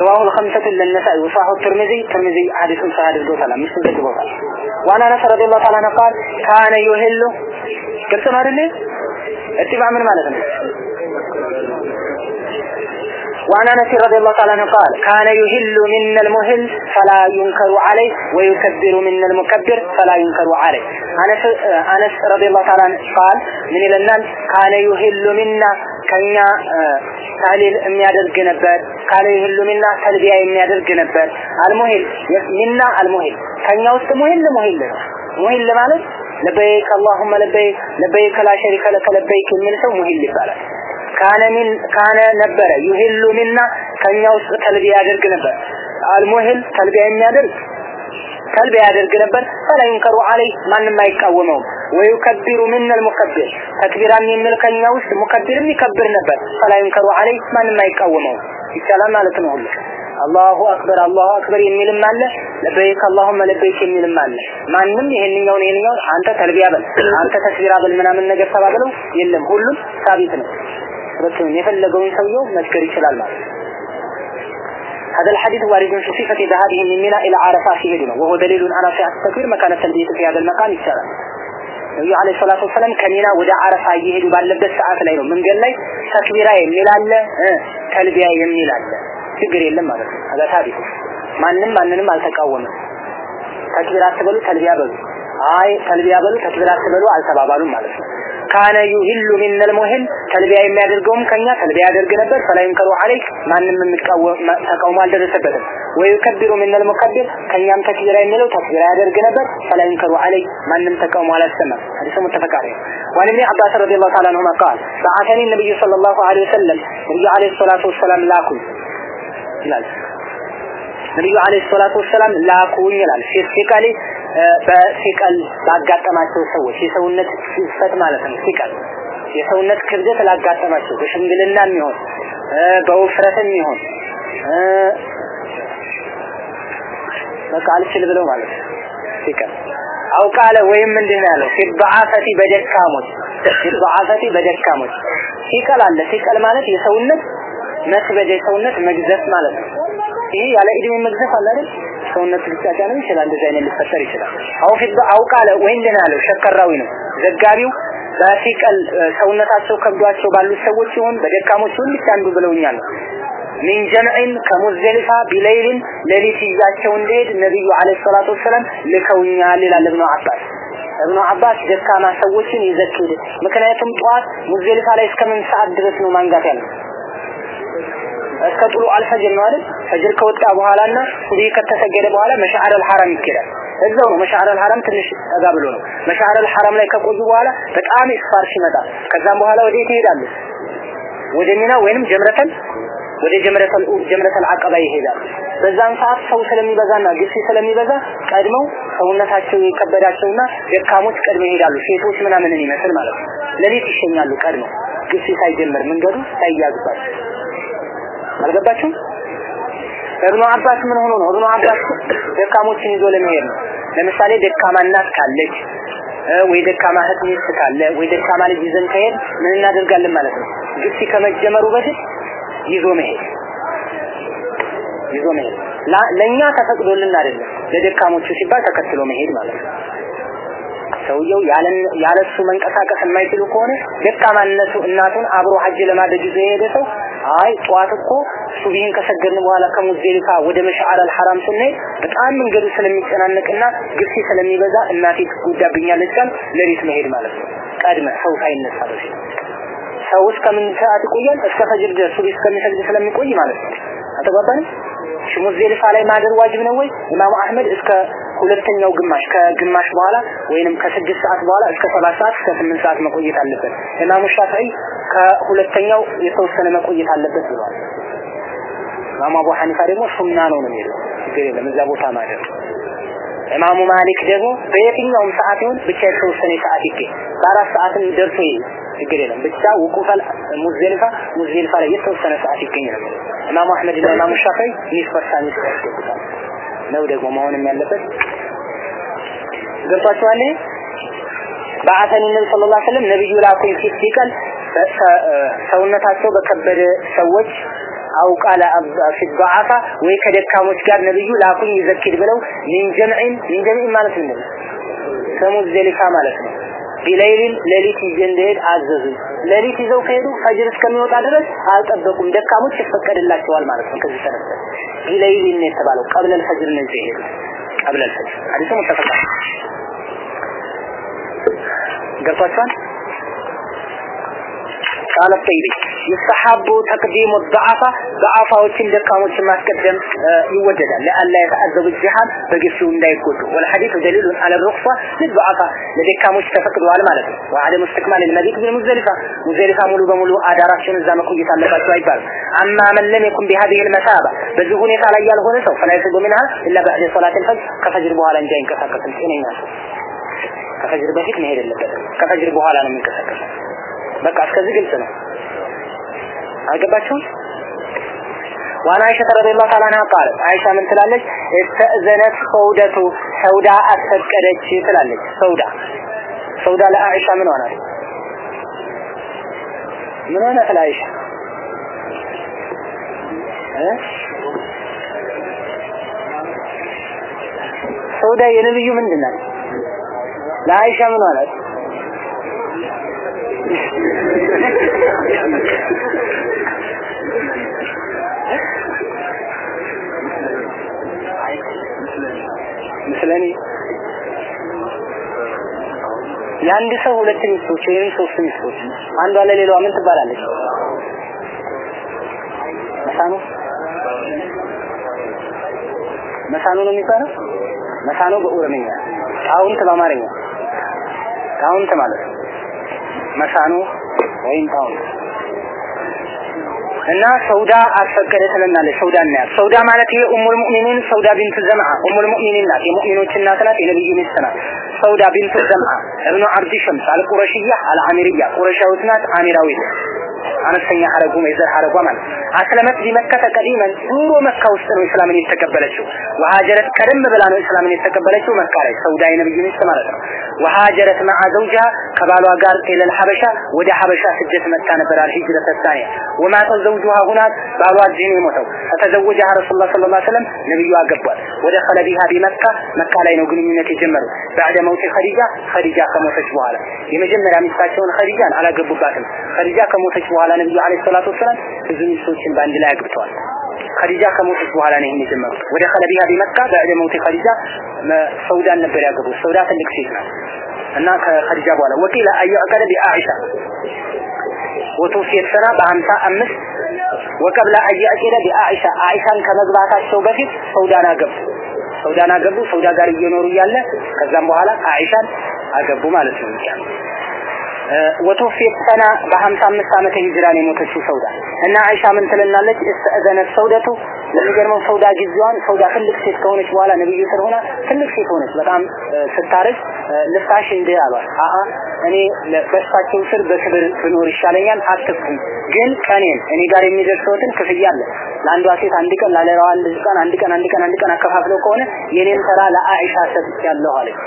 رواه الخمسة للنسائي وصححه الترمذي الترمذي حديث صحيح الدوسة مش تذكره وعن انس رضي الله تعالى عنه قال كان يهل قلت ما ادري اتباع من ማለት ነው وعن انس رضي الله تعالى عنه قال كان يهل منا المهل فلا ينكر عليه ويكبر منا المكبر فلا ينكر عليه انس انس رضي الله تعالى عنه قال من ይለናል كان يهل منا ከኛ ታሊል የሚያደርግ ነበር ካለ ይህሉ ሚና ተልቢያ የሚያደርግ ነበር አልሙሂል ሚና አልሙሂል ከኛ ውስጥ ሙሂል ሙሂል ነው ሙሂል ማለት ለበይክ اللهم ለበይክ ለበይክ ላ ሸሪከ ለከ ለበይክ የሚል ሰው ሙሂል ይባላል ካነ ሚን ካነ ነበረ ይህሉ ሚና ከኛ ውስጥ ተልቢያ ያደርግ ነበር አልሙሂል ተልቢያ የሚያደርግ ተልቢያ ያደርግ ነበር ፈላ ይንከሩ አለይ ማንም አይቃወመውም ወይከቢሩ ምን المكبر ተክቢራን የሚል ከኛ ውስጥ ሙከቢርም ይከብር ነበር ፈላ ይንከሩ አለይ ማንም አይቃወመውም ይቻላል ማለት ነው ሁሉ አላሁ አክበር አላሁ አክበር የሚልም አለ ለበይክ አላሁመ ለበይክ የሚልም አለ ማንም ይሄንኛውን ይሄንኛውን አንተ ተልቢያ በል አንተ ተክቢራ በል ምናምን ነገር ተባብለው የለም ሁሉም ሳቢት ነው ሁለቱም የፈለገውን ሰውየው መስከር ይችላል ማለት ነው هذا الحديث وارد في صفة ذهابه من منى إلى عرفات في هدنه وهو دليل على صحة التكبير مكان التلبية في هذا المكان ይቻላል ነብዩ አለይሂ ሰላቱ ወሰለም ከሚና ወደ አረፋ እየሄዱ ባለበት ሰዓት ላይ ነው መንገድ ላይ ተክቢራ የሚል አለ ተልቢያ የሚል አለ ችግር የለም ማለት ነው አዛ ታሪክ ማንም ማንንም አልተቃወመም ተክቢራ አትበሉ ተልቢያ በሉ አይ ተልቢያ በሉ ተክቢራ አትበሉ አልተባባሉም ማለት ነው ካነ ዩሂሉ ሚን አልሙሂል ተልቢያ የሚያደርገውም ከኛ ተልቢያ ያደርግ ነበር ፈላ ይንከሩ አለይ ማንም የሚቃወም ተቃውሞ አልደረሰበትም ወይከብሩ ሚን አልሙከብር ከኛም ተክቢራ የሚለው ተክቢራ ያደርግ ነበር ፈላ ይንከሩ አለይ ማንም ተቃውሞ አላሰማም ሐዲሱ ሙተፈቅ ዐለይህ وعن ابن عباس رضي الله تعالى عنهما قال بعثني النبي صلى الله عليه وسلم النبي عليه الصلاة والسلام لاكم ይላል ነብዩ አለይሂ ሰላቱ ወሰላም ላኩኝ ይላል ሲቃሊ በሲቀል ባጋጠማቸው ሰዎች የሰውነት ሲፈት ማለት ነው። ሲቀል የሰውነት ክብደት ላጋጠማቸው በሽምግልና የሚሆን በውፍረትም ይሆን በቃ አልችል ብለው ማለት ነው። ሲቀል አው ቃለ ወይም ምንድን ያለው? ሲባዓፈቲ በደካሞች ሲባዓፈቲ በደካሞች። ሲቀል አለ። ሲቀል ማለት የሰውነት መስበድ የሰውነት መግዘፍ ማለት ነው። ይሄ ያለ እድሜ መግዘፍ አለ አይደል ሰውነት ሊጫጫ ነው ይችላል እንደዚህ አይነት ሊፈጠር ይችላል። አው ፊት አው ቃለ ወይ እንደና ያለው ሸከራዊ ነው። ዘጋቢው በሲቀል ሰውነታቸው ከብዷቸው ባሉት ሰዎች ሲሆን በደካሞች ሁሉ አንዱ ብለውኛል። ሚን ጀምዕን ከሙዝደሊፋ ቢለይልን ሌሊት ይዛቸው እንደሄድ ነብዩ አለይሂ ሰላቱ ወሰለም ልከውኛል ይላል ኢብኑ አባስ እብኑ አባስ ደካማ ሰዎችን ይዘክድ ምክንያቱም ጠዋት ሙዝደሊፋ ላይ እስከ ሰዓት ድረስ ነው ማንጋት ያለው እስከ ጥሉ አልፈጅር ነው አይደል? ፈጅር ከወጣ በኋላና ሱብሂ ከተሰገደ በኋላ መሻዓር አልሐራም ይኬዳል። እዛው ነው መሻዓር አልሐራም ትንሽ ጠጋ ብሎ ነው። መሻዓር አልሐራም ላይ ከቆዩ በኋላ በጣም ኢስፋር ሲመጣ ከዛም በኋላ ወደ የት ይሄዳሉ? ወደ ሚና ወይንም ጀምረተል ወደ ጀምረተል ጀምረተል አቀባ ይሄዳል በዛን ሰዓት ሰው ስለሚበዛና ግፊ ስለሚበዛ ቀድመው ሰውነታቸው የከበዳቸውና ደካሞች ቀድመው ይሄዳሉ። ሴቶች ምናምንን ይመስል ማለት ነው። ለሊት ይሸኛሉ ቀድመው። ግፊ ሳይጀምር መንገዱ ሳይያዝባቸው አልገባችሁም? እብኑ አባስ ምን ሆኖ ነው? እብኑ አባስ ደካሞችን ይዞ ለመሄድ ነው። ለምሳሌ ደካማ እናት ካለች ወይ ደካማ እህት ሚስት ካለ ወይ ደካማ ልጅ ይዘን ከሄድ ምን እናደርጋለን ማለት ነው? ግፊ ከመጀመሩ በፊት ይዞ መሄድ። ይዞ መሄድ። ለኛ ተፈቅዶልን አይደለም ለደካሞቹ ሲባል ተከትሎ መሄድ ማለት ነው። ሰውየው ያለሱ መንቀሳቀስ የማይችሉ ከሆነ ደካማነቱ እናቱን አብሮ ሐጅ ለማድረግ ይዞ የሄደ ሰው አይ ጧት እኮ ሱብሂን ከሰገድን በኋላ ከሙዝደሊፋ ወደ መሻዓር አልሐራም ስንሄድ በጣም መንገዱ ስለሚጨናነቅና ግፊ ስለሚበዛ እናቴ ትጎዳብኛለች ካል ሌሊት መሄድ ማለት ነው። ቀድመ ሰው ሳይነሳ በፊት ሰው እስከ ሰዓት ይቆያል? እስከ ፈጅር ድረስ ሱብሂ እስከሚሰግድ ስለሚቆይ ማለት ነው። አተጓባን ሙዝደሊፋ ላይ ማደር ዋጅብ ነው ወይ? ኢማሙ አህመድ እስከ ሁለተኛው ግማሽ ከግማሽ በኋላ ወይንም ከስድስት ሰዓት በኋላ እስከ ሰባት ሰዓት እስከ ስምንት ሰዓት መቆየት አለበት። ኢማሙ ሻፊዒ ከሁለተኛው የተወሰነ መቆየት አለበት ብለዋል ኢማሙ አቡ ሐኒፋ ደግሞ ሱና ነው ነው የሚለው። እዛ ቦታ ማደር። ኢማሙ ማሊክ ደግሞ በየትኛውም ሰዓት ይሁን ብቻ የተወሰነ ሰዓት ይገኝ። በአራት ሰዓትም ደርሶ ችግር የለም። ብቻ ውቁፈል ሙዝደሊፋ ሙዝደሊፋ ላይ የተወሰነ ሰዓት ይገኝ ነው ኢማሙ አህመድ እና ኢማሙ ሻፊዒ ይስፈርሳን ይስፈርሳል ነው ደግሞ መሆንም ያለበት። ገብቷችኋል? በአተኒ ነብይ ሰለላሁ ዐለይሂ ወሰለም ነብዩ ላኩኝ ሲቀል ሰውነታቸው በከበደ ሰዎች أو قال في الضعفة ወይ ከደካሞች ጋር ነብዩ ላኩኝ ይዘህ ሂድ ብለው من جمع من جمع ማለት ነው። ከሙዝደሊፋ ማለት ነው بليل ሌሊት ይዤ እንድሄድ አዘዙ ሌሊት ይዘው ከሄዱ ፈጅር እስከሚወጣ ድረስ አልጠበቁም። ደካሞች ይፈቀድላቸዋል ማለት ነው ከዚህ ተነስተን። بليل ነው የተባለው። قبل الفجر ነው ይሄ قبل الفجر ሐዲሱ متفق ገብቷችኋል قال الطيبي يستحب تقديم الضعفة ضعفاዎች ደካሞች ማስቀደም ይወደዳል ለአላ يتعذب الجهال በግሱ እንዳይጎዱ والحديث دليل على الرخصة للضعفاء ለደካሞች ተፈቅዷል ማለት ነው وعدم استكمال من بالمزدلفة مزدلفة. ሙሉ በሙሉ አዳራቸውን እዛ መቆየት አለባቸው አይባልም أما من لم يكن بهذه المثابة በዚህ ሁኔታ ላይ ያልሆነ ሰው فلا يصدق منها إلا بعد صلاة الفجر. ከፈጅር በኋላ እንጂ አይንቀሳቀስም ጤነኛ ሰው ከፈጅር በፊት መሄድ የለበትም ከፈጅር በኋላ ነው የሚንቀሳቀሰው በቃ እስከዚህ ግልጽ ነው። አልገባችሁም ዋና አይሻ ረዲየላሁ ቃለች አይሻ ምን ትላለች? እስተእዘነት ሰውደቱ ሰውዳ አስፈቀደች ትላለች። ሰውዳ ሰውዳ ለአይሻ ምን ሆናል? ምን ሆናት ለአይሻ? ሰውዳ የነብዩ ምንድን ናት ለአይሻ ምን ሆናት ምስለኔ የአንድ ሰው ሁለት ሚስቶች ወይም ሶስት ሚስቶች አንዷ ለሌላዋ ምን ትባላለች? መሳኖ? መሳኖ ነው የሚባለው? መሳኖ በኦሮምኛ ጣውንት በአማርኛ ጣውንት ማለት ነው መሳኖ ወይም ጣውንት እና ሰውዳ አስፈቀደ ትለናለች። ሰውዳ እናያት ሰውዳ ማለት ይሄ أم المؤمنين ሰውዳ ቢንት ዘምዓ። أم المؤمنين ናት። የሙእሚኖች እናት ናት የነብዩ ሚስት ናት። ሰውዳ ቢንት ዘምዓ። እብኑ አብዲ ሸምስ القرشية العامرية ቁረሻዊት ናት አሚራዊት አነስተኛ ሐረጉ የዘር ሐረጓ ማለት أسلمت بمكة كريما سنو مكة وسنو إسلامين يتقبلتشو وهاجرت كرم بلانو إسلامين يتقبلتشو مكة عليه. سوداين بجين استمرت. وهاجرت مع زوجها قبالوا أقار إلى الحبشة ودي حبشة سجت مكة نبرا الهجرة الثانية. ومات زوجها هنا بعض الجين يموتوا فتزوجها رسول الله صلى الله عليه وسلم نبي أقبل. ودخل بها بمكة. مكة لين وقل من يتجمر بعد موت خريجة خريجة كموت شبوالا يمجمر عمي ساتشون خريجان على قبل باتم. خريجة كموت شبوالا نبي عليه الصلاة والسلام. تزوج ሴቶችን በአንድ ላይ አግብተዋል። ኸዲጃ ከሞተች በኋላ ነው ይሄን የጀመሩት። ወደ ኸለቢያ ቢመካ በዕደ መውቴ ኸዲጃ ሰውዳን ነበር ያገቡት። ሰውዳ ትልቅ ሴት ናት እና ከኸዲጃ በኋላ ወቂለ አየዕቀደ ቢአኢሻ ወተውሲየት ሰና በሀምሳ አምስት ወቀብለ አየዕቀደ ቢአኢሻ አኢሻን ከመግባታቸው በፊት ሰውዳን አገቡ። ሰውዳን አገቡ። ሰውዳ ጋር እየኖሩ እያለ ከዛም በኋላ አኢሻን አገቡ ማለት ነው። ወቶፊት ሰና በ55 ዓመተ ሂጅራ ነው ሰውዳ። እና አይሻ ምን ትለናለች? እስተእዘነት ሰውደቱ። ለሚገርመው ሰውዳ ጊዜዋን ሰውዳ ትልቅ ሴት ከሆነች በኋላ ነብዩ ስለሆነ ትልቅ ሴት ሆነች። በጣም ስታረጅ ልፍታሽ እንደ አሏት። አአ እኔ በእሳቸው ስር በክብር ብኖር ይሻለኛል አትፍኩም ግን ቀኔን እኔ ጋር የሚደርሰውትን ክፍያ ለአንዷ ሴት አንድ ቀን ላለራዋ አንድ ቀን አንድ ቀን አንድ ቀን አንድ ቀን አከፋፍለው ከሆነ የኔን ተራ ለአይሻ ሰጥቻለሁ አለች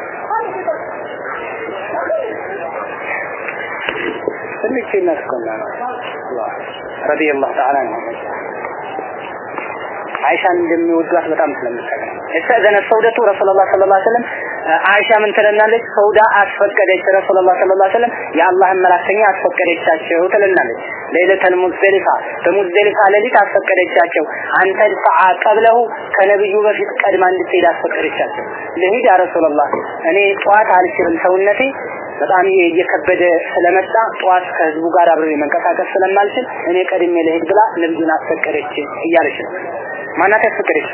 ትንሽ ይመስከና ረዲየላሁ ተዓላ ነው አይሻን እንደሚወዷት በጣም ስለምታውቅ እስተዘነ ሰውደቱ ረሱላህ ሰለላሁ ዐለይሂ ወሰለም አይሻ ምን ትለናለች? ሰውዳ አስፈቀደች ረሱላህ ሰለላሁ ዐለይሂ ወሰለም የአላህን መላክተኛ አስፈቀደቻቸው ትለናለች። ለይለተል ሙዝደሊፋ በሙዝደሊፋ ሌሊት አስፈቀደቻቸው። አንተ ሰዓ ቀብለሁ ከነብዩ በፊት ቀድማ እንድትሄድ አስፈቀደቻቸው። ለሂድ ያ ረሱላህ እኔ ጠዋት አልችልም ሰውነቴ በጣም እየከበደ ስለመጣ ጠዋት ከህዝቡ ጋር አብሬ መንቀሳቀስ ስለማልችል እኔ ቀድሜ ልሄድ ብላ ነብዩን አስፈቀደች እያለች ነው። ማናት ያስፈቀደች?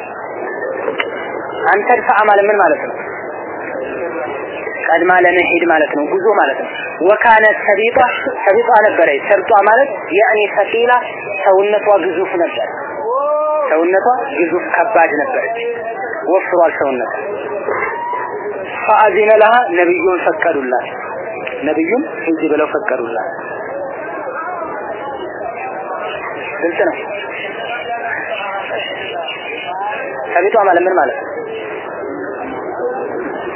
አንተ ድፋ ማለት ምን ማለት ነው? ቀድማ ለመሄድ ማለት ነው ጉዞ ማለት ነው። ወካነ ሰቢጣ ሰቢጣ ነበረ ሰርጧ ማለት ያኒ ሰቂላ ሰውነቷ ግዙፍ ነበር። ሰውነቷ ግዙፍ ከባድ ነበረች። ወፍሯል ሰውነቷ። ፈአዚነ ለሃ ነብዩን ፈቀዱላት ነብዩም ሂጂ ብለው ፈቀዱላት ግልጽ ነው? ሰቢጧ ማለት ምን ማለት ነው?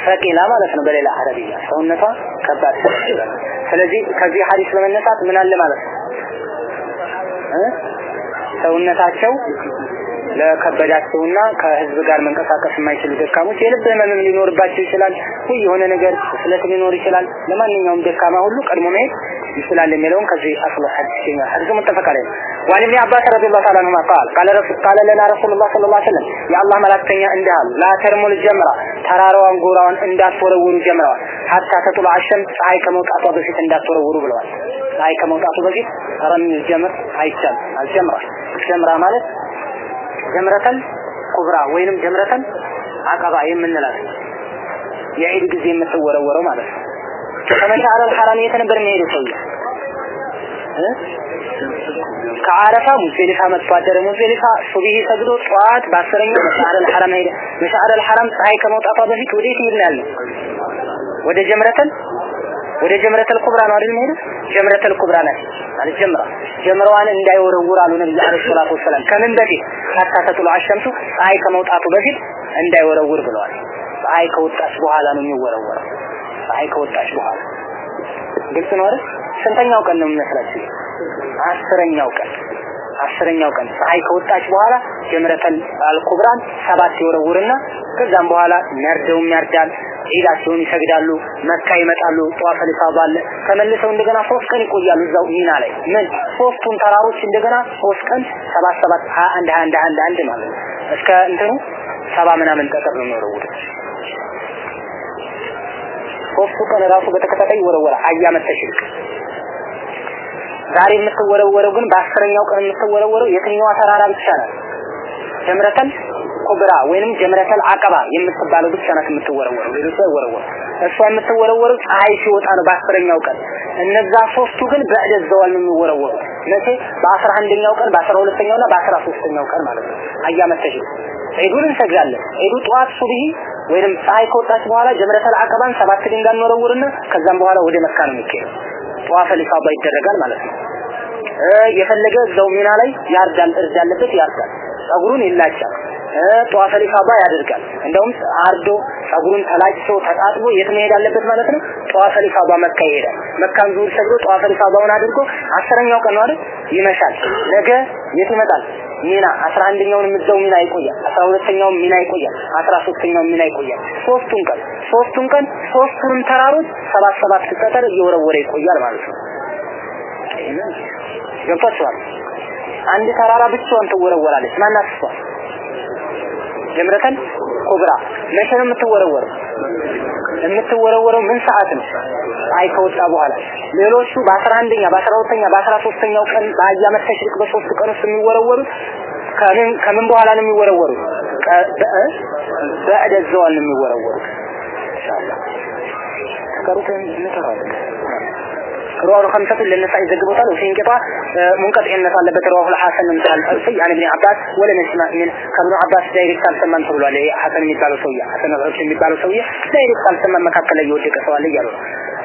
ፈቂላ ማለት ነው በሌላ አረብያ ሰውነቷ ከባድ ስለዚህ ከዚህ ሐዲስ በመነሳት ምን አለ ማለት ነው? ሰውነታቸው ለከበዳቸውና ከህዝብ ጋር መንቀሳቀስ የማይችሉ ደካሞች የልብ ህመምም ሊኖርባቸው ይችላል። ወይ የሆነ ነገር ስለት ሊኖር ይችላል። ለማንኛውም ደካማ ሁሉ ቀድሞ መሄድ ይችላል የሚለውን ከዚህ አስሎ ሐዲስ ይገኛል። ሐዲሱ ወአን ኢብኑ አባስ ረዲየላሁ ተዓላ ዐንሁማ ቃል ቃለ ረሱል ቃለ ለና ረሱሉላህ ሰለላሁ ዐለይሂ ወሰለም የአላህ መላእክተኛ እንዲህ አሉ ላ ተርሙል ጀምራ ተራራዋን ጎራዋን እንዳትወረውሩ ጀምረዋል ሀታ ተጥሎ አሸም ፀሐይ ከመውጣቷ በፊት እንዳትወረውሩ ብለዋል። ፀሐይ ከመውጣቱ በፊት ረሚል ጀምር አይቻልም አልጀምራ ጀምራ ማለት ጀምረተን ኩብራ ወይንም ጀምረተን አቀባ የምንላት የዒድ ጊዜ የምትወረወረው ማለት ነው። ከመሻዕር አልሐራም የት ነበር የሚሄደው ከአረፋ ሙዝደሊፋ መጥቶ አደረ ሙዝደሊፋ ሱብሂ ሰግዶ ጠዋት በአስረኛው መሻዕር አልሐራም ሄደ። መሻዕር አልሐራም ፀሐይ ከመውጣቷ በፊት ወዴት ይሄድ ያለው ወደ ጀምረተል? ወደ ጀምረተል ኩብራ ነው አይደል ጀምረተል ኩብራ ናት ማለት ጀምራ። ጀምራዋን እንዳይወረውር አሉ ነብዩ አለይሂ ሰላቱ ወሰላም። ከምን በፊት? ሐታ ተጥሎ አሸምሱ ፀሐይ ከመውጣቱ በፊት እንዳይወረውር ብለዋል። ፀሐይ ከወጣች በኋላ ነው የሚወረወረው። ፀሐይ ከወጣች በኋላ ግልጽ ነው አይደል? ስንተኛው ቀን ነው የሚመስላችሁ? አስረኛው ቀን። አስረኛው ቀን ፀሐይ ከወጣች በኋላ ጀምረተል አልኩብራን ሰባት ይወረውርና ከዛም በኋላ ነርደውም ያርዳል ዒዳቸውን ይሰግዳሉ መካ ይመጣሉ ልፋባ አለ ተመልሰው እንደገና ሶስት ቀን ይቆያሉ እዛው ሚና ላይ። ምን? ሶስቱን ተራሮች እንደገና ሶስት ቀን ሰባት ሰባት ሀያ አንድ ሀያ አንድ ሀያ አንድ አንድ ማለት ነው። እስከ እንትኑ ሰባ ምናምን ጠጠር ነው የሚወረውሩት። ሶስቱ ቀን ራሱ በተከታታይ አያመት ተሽሪክ ዛሬ የምትወረወረው ግን በአስረኛው ቀን የምትወረወረው የትኛዋ ተራራ ብቻ ናት? ጀምረተል ኩብራ ወይንም ጀምረተል አቀባ የምትባለው ብቻ ናት የምትወረወረው ሌሎቹ አይወረወሩ እሷ የምትወረወረው ፀሐይ ሲወጣ ነው በአስረኛው ቀን። እነዛ ሶስቱ ግን በዕደ ዘዋል ነው የሚወረወሩ መቼ? በአስራ አንደኛው ቀን በአስራ ሁለተኛውና በአስራ ሶስተኛው ቀን ማለት ነው። አያመት ተሽሪክ ዒዱን እንሰግዳለን። ዒዱ ጠዋት ሱብሂ ወይንም ፀሐይ ከወጣች በኋላ ጀምረተል አቀባን ሰባት ድንጋይ እንወረውርና ከዛም በኋላ ወደ መካ ነው የሚካሄደው ጧፈ ሊፋባ ይደረጋል ማለት ነው። የፈለገ እዛው ሚና ላይ ያርዳል እርድ ያለበት ያርዳል ጸጉሩን ይላጫል ጧፈል ኢፋዳ ያደርጋል። እንደውም አርዶ ጸጉሩን ተላጭቶ ተጣጥቦ የት መሄድ አለበት ማለት ነው? ጧፈል ኢፋዳ መካ ይሄዳል። መካን ዙር ሰግዶ ጧፈል ኢፋዳውን አድርጎ አስረኛው ቀን አይደል? ይመሻል። ነገ የት ይመጣል? ሚና አስራ አንደኛውን እዛው ሚና ይቆያል። አስራ ሁለተኛውን ሚና ይቆያል። አስራ ሶስተኛውን ሚና ይቆያል። ሶስቱን ቀን ሶስቱን ቀን ሶስቱንም ተራሮች ሰባት ሰባት ጠጠር እየወረወረ ይቆያል ማለት ነው። ገብቷችኋል? አንድ ተራራ ብቻዋን ትወረወራለች። ማናት እሷ? ጀምረተን ኩብራ መቼ ነው የምትወረወረው? የምትወረወረው ምን ሰዓት ነው? አይ ከወጣ በኋላ ሌሎቹ በ11ኛ በ12ኛ በ13ኛው ቀን በአያመት ተሽሪቅ በሶስት ቀን ውስጥ የሚወረወሩት ከምን ከምን በኋላ ነው የሚወረወሩት? በዕደ ዘዋል ነው የሚወረወሩት። ኢንሻአላህ ተቀሩትን እንተራለን رواه خمسة لأن سعي زجبه طال وفي انقطاع آه، منقطع النساء لبت رواه الحسن من سهل سيء عن ابن عباس ولا نسمع من خبر عباس دائر اكتال سمان صلو عليه حسن مبال سوية حسن العرش مبال سوية دائر اكتال سمان مكاك لا يوجد كسوال لي يرون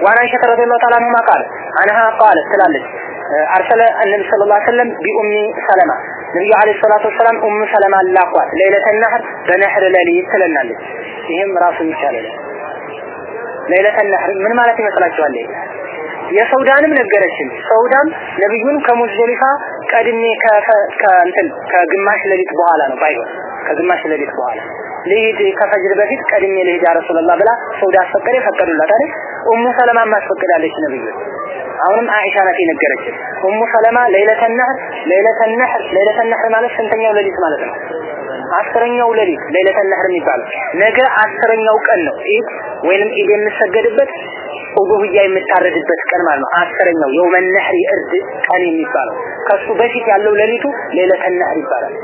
وعن عيشة رضي الله تعالى ما قال عنها قال سلالت آه، أرسل النبي صلى الله عليه وسلم بأمي سلمة النبي عليه الصلاة والسلام أم سلمة اللاقوة ليلة النحر بنحر لالي سلنا لك. فيهم راس مشاللة ليلة النحر من مالتي مثلا شوال ليلة؟ የሰውዳንም ነገረችን። ሰውዳም ነብዩን ከሙዝደሊፋ ቀድሜ ከእንትን ከግማሽ ሌሊት በኋላ ነው ባይሆን ከግማሽ ሌሊት በኋላ። ልሂድ ከፈጅር በፊት ቀድሜ ልሂድ ያ ረሱላህ ብላ ሰውዳ አስፈቀደ ፈቀዱላት አይደል? ኡሙ ሰለማ አስፈቅዳለች ነብዩ። አሁንም አይሻ ናት የነገረችን ኡሙ ሰለማ ليلة النحر ليلة النحر ليلة النحر ማለት ስንተኛው ሌሊት ማለት ነው? አስረኛው ሌሊት ليلة النحر የሚባለው። ነገ አስረኛው ቀን ነው። ኢድ ወይንም ኢድ የሚሰገድበት ኡዱህያ የምታረድበት ቀን ማለት ነው። አስረኛው يوم النحر የእርድ ቀን የሚባለው ከሱ በፊት ያለው ሌሊቱ ليلة النحر ይባላል።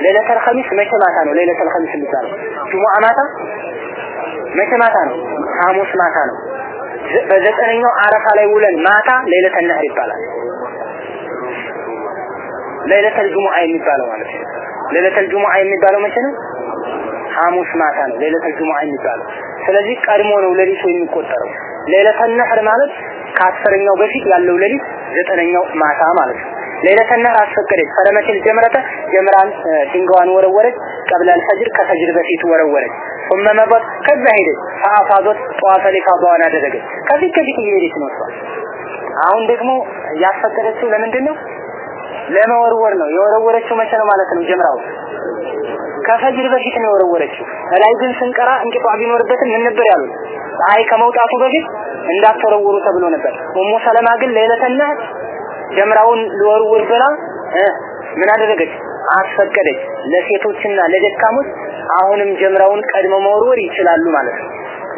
ليلة الخميس መቼ ነው? ليلة الخميس የሚባለው ጁሙአ ማታ መቼ ማታ ነው? ሐሙስ ማታ ነው። በዘጠነኛው አረፋ ላይ ውለን ማታ ሌለተ ነህር ይባላል። ሌለተል ጁሙአ የሚባለው ማለት ነው። ሌለተል ጁሙአ የሚባለው መቼ ነው? ሐሙስ ማታ ነው ሌለተል ጁሙአ የሚባለው። ስለዚህ ቀድሞ ነው ሌሊቱ የሚቆጠረው። ለለተነህር ማለት ከአስረኛው በፊት ያለው ሌሊት ዘጠነኛው ማታ ማለት ነው። ሌሊተል አስፈቀደች። ፈረመችል ጀምረተ ጀምራን ድንጋዋን ወረወረች። ቀብላል ፈጅር ከፈጅር በፊት ወረወረች። ثم መበት ከዛ ሄደች። ፈአፋዶት ጠዋተ ሊፋዷን አደረገች። ከፊት ከፊት እየሄደች ነው አሁን ደግሞ ያስፈቀደችው ለምንድን ነው? ለመወርወር ነው። የወረወረችው መቼ ነው ማለት ነው ጀምራው ከፈጅር በፊት ነው የወረወረችው። ላይ ግን ስንቀራ እንቅጧ ቢኖርበትም ምን ነበር ያሉት? ፀሐይ ከመውጣቱ በፊት እንዳትወረውሩ ተብሎ ነበር። ኡሙ ሰለማ ግን ለይለተና ጀምራውን ልወርውር ብላ ምን አደረገች? አስፈቀደች። ለሴቶችና ለደካሞች አሁንም ጀምራውን ቀድመው መወርወር ይችላሉ ማለት ነው።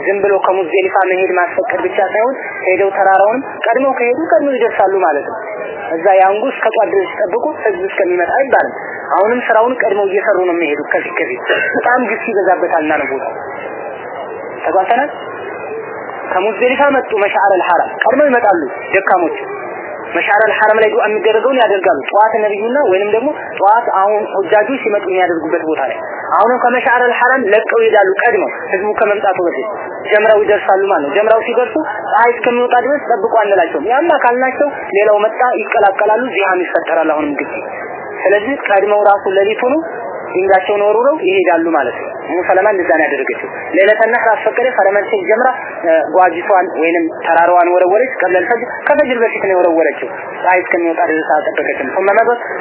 ዝም ብሎ ከሙዝደሊፋ መሄድ ማስፈቀድ ብቻ ሳይሆን ሄደው ተራራውን ቀድመው ከሄዱ ቀድመው ይደርሳሉ ማለት ነው። እዛ ያንጉ እስከ ድረስ ጠብቁ ህዝብ እስከሚመጣ አይባልም። አሁንም ስራውን ቀድመው እየሰሩ ነው የሚሄዱ ከፊት ከፊት። በጣም ግስ ይበዛበታልና ነው ቦታው። ተጓተናል። ከሙዝደሊፋ መጡ መሻዕር አልሐራም ቀድመው ይመጣሉ ደካሞች መሻዕር አልሐራም ላይ ዱዓ የሚደረገውን ያደርጋሉ። ጠዋት ነብዩና ወይንም ደግሞ ጠዋት አሁን ሁጃጁ ሲመጡ የሚያደርጉበት ቦታ ላይ። አሁንም ከመሻዕር አልሐራም ለቀው ይሄዳሉ ቀድመው ህዝቡ ከመምጣቱ በፊት። ጀምራው ይደርሳሉ ማለት ነው። ጀምራው ሲደርሱ ፀሐይ እስከሚወጣ ድረስ ጠብቁ አንላቸውም። ያማ ካልናቸው ሌላው መጣ ይቀላቀላሉ ዚሃም ይፈጠራል አሁንም ግጭ ስለዚህ ቀድመው ራሱ ለሊቱኑ ድንጋቸውን ወርውረው ይሄዳሉ ማለት ነው። ሙ እንደዛ ያደረገችው። ሌሊተና አስፈቀደ ፈለመን ሲል ጓጅቷን ወይንም ተራራዋን ወረወረች። ቀብለል ከፈጅር በፊት ነው የወረወረችው። ፀሐይ እስከሚወጣ ድረስ አጠበቀችም። ثم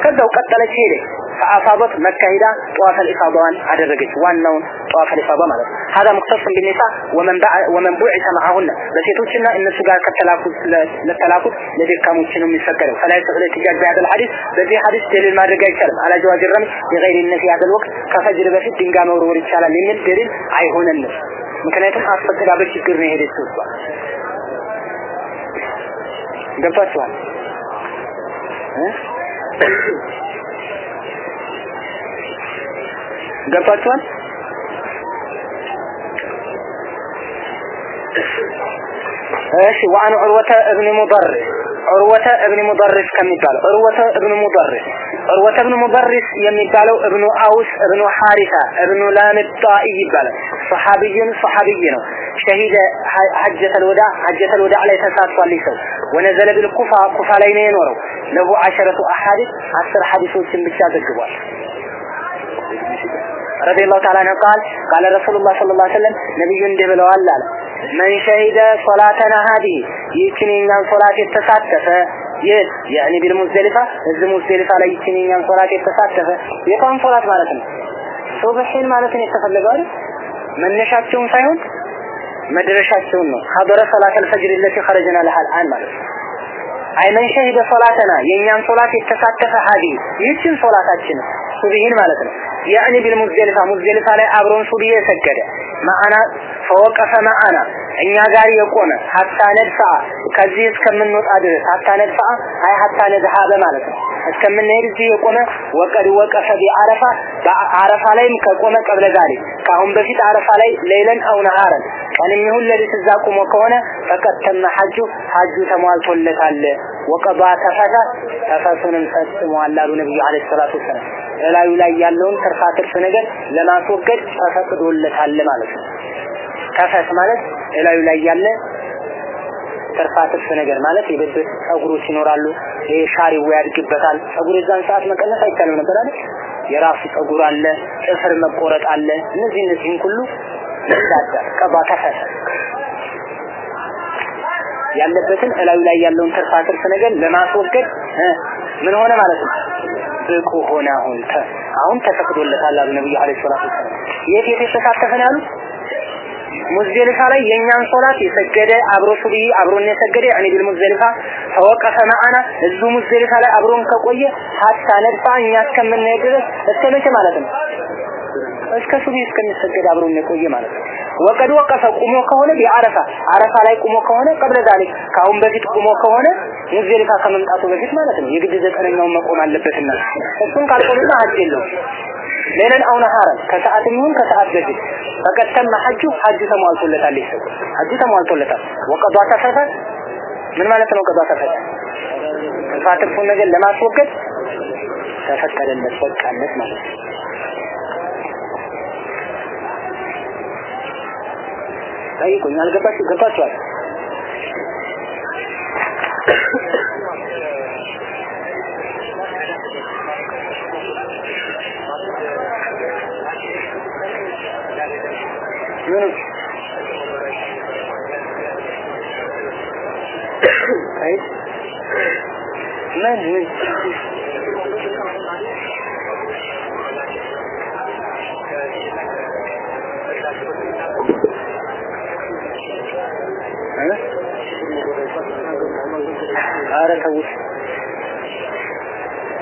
ከዛው ቀጠለች ሄደች ፈአፋበት መካ ሄዳ ጠዋፈ ኢፋዳዋን አደረገች። ዋናውን ጠዋፈ ኢፋዳ ማለት ነው። هذا مختص بالنساء ومن ومن بعث معهن በሴቶችና እነሱ ጋር ከተላኩት ለተላኩት ለደካሞች ነው የሚፈቀደው። فلا يصح الاحتجاج بهذا الحديث በዚህ ሐዲስ ደሊል ማድረግ አይቻልም። على جواز الرمي بغير النفي هذا الوقت ከፈጅር በፊት ድንጋይ መወርወር ይቻላል የሚል ደሊል አይሆነንም። ምክንያቱም አስፈቅዳ በችግር ነው የሄደችው እሷ። ገብቷችኋል? ገብታችኋል? እሺ ወአን ዑርወተ እብን ሙደር ዑርወተ እብን ሙደርስ ከሚባለው ዑርወተ እብን ሙደርስ ዑርወተ እብን ሙደርስ የሚባለው እብኑ አውስ እብኑ ሐሪሳ እብኑ ላምድ ጣኢ ይባላል። ሰሐቢዩን ሰሐቢይ ነው። ሸሂደ ሐጀተል ወዳ ሐጀተል ወዳ ላይ ተሳትፏል ይሰው ወነዘለ ቢል ኩፋ ኩፋ ላይ ነው የኖረው። ለሁ አሸረቱ አሐዲስ አስር ሐዲሶችን ብቻ ዘግቧል። ረዲየላሁ ተዓላ ነው ቃል ቃለ ረሱሉላህ ሰለላሁ ዐለይሂ ወሰለም ነብዩ እንዲህ ብለዋል አለ። መን ሸሂደ ሶላተና ሀዲ ይህችን የኛን ሶላት የተሳተፈ የት? ያኒ ቢል ሙዝደሊፋ እዚህ ሙዝደሊፋ ላይ ይህችን የኛን ሶላት የተሳተፈ የቷን ሶላት ማለት ነው? ሱብሒን ማለት ነው የተፈለገው አይደል? መነሻቸውን ሳይሆን መድረሻቸውን ነው። ሀደረ ሰላተል ፈጅር ለቲ ኸረጅና ለሃል አን ማለት ነው። ሸሂደ ሶላተና የኛን ሶላት የተሳተፈ ሀዲ ይህችን ሶላታችን ሱብሒን ማለት ነው። ያኒ ቢልሙዝደሊፋ ሙዝደሊፋ ላይ አብሮን ሱብሂ የሰገደ ማአና ፈወቀፈ ማአና እኛ ጋር የቆመ ሀታ ነድፋ ከዚህ እስከምንወጣ ድረስ ሀታ ነድፋ አይ ሀታ ነድሃበ ማለት ነው። እስከምንሄድ እዚህ የቆመ ወቀድ ወቀፈ ቢአረፋ በአረፋ ላይም ከቆመ ቀብለ ዛሬ ከአሁን በፊት አረፋ ላይ ሌለን አው ነሃረን ቀንም ይሁን ሌሊት እዛ ቆሞ ከሆነ ፈቀድ ተመ ሐጁ ሐጁ ተሟልቶለታል። ወቀባ ተፈታ ተፈሱንም ፈጽሟል አሉ ነብዩ አለይሂ ሰላቱ ወሰላም እላዩ ላይ ያለውን ትርፋ ትርፍ ነገር ለማስወገድ ተፈቅዶለታል ማለት ነው። ተፈስ ማለት እላዩ ላይ ያለ ትርፋ ትርፍ ነገር ማለት የብብት ጸጉሮች ይኖራሉ ይሄ ሻሪው ያድግበታል ጸጉር የዛን ሰዓት መቀነስ አይቻልም ነበር አይደል? የራሱ ጸጉር አለ ጥፍር መቆረጥ አለ እነዚህ እነዚህን ሁሉ ይዳዳ ቀባ ተፈሰ ያለበትን እላዩ ላይ ያለውን ትርፋ ትርፍ ነገር ለማስወገድ ምን ሆነ ማለት ነው ብቁ ሆነ አሁን አሁን ተፈቅዶለታል አሉ ነብዩ አለይሂ ሰላቱ ወሰላም። የት የት የተሳተፈ ነው ያሉት? ላይ የኛን ሶላት የሰገደ አብሮ ሱብሂ አብሮን የሰገደ ያኒ ቢል ሙዝደሊፋ ተወቀፈ ማአና እዙ ሙዝደሊፋ ላይ አብሮን ከቆየ ሀታ ነድፋ እኛ ድረስ እስከ መቼ ማለት ነው? እስከ ሱብሂ እስከሚሰገድ አብሮን የቆየ ማለት ነው። ወቀድ ወቀፈ ቁሞ ከሆነ ቢአረፋ አረፋ ላይ ቁሞ ከሆነ ቀብለ ዛሊክ ካሁን በፊት ቁሞ ከሆነ ሙዝደሊፋ ከመምጣቱ በፊት ማለት ነው። የግድ ዘጠነኛውን መቆም አለበትና እሱን ካልቆመና ሀጅ የለውም። ሌለን አው ነሃረን ከሰዓትም ይሁን ከሰዓት በፊት ፈቀድ ተመ ሐጁ ሐጁ ተሟልቶለታል። ይሰጥ ሐጁ ተሟልቶለታል። ወቀዷ ተፈተ። ምን ማለት ነው ቀዷ ተፈተ? ፋትፉን ነገር ለማስወገድ ተፈቀደለት በቃለት ማለት ነው። ጠይቁኝ አልገባችሁ ገባችኋል ምንም አይ ምን ምን ኧረ ተውት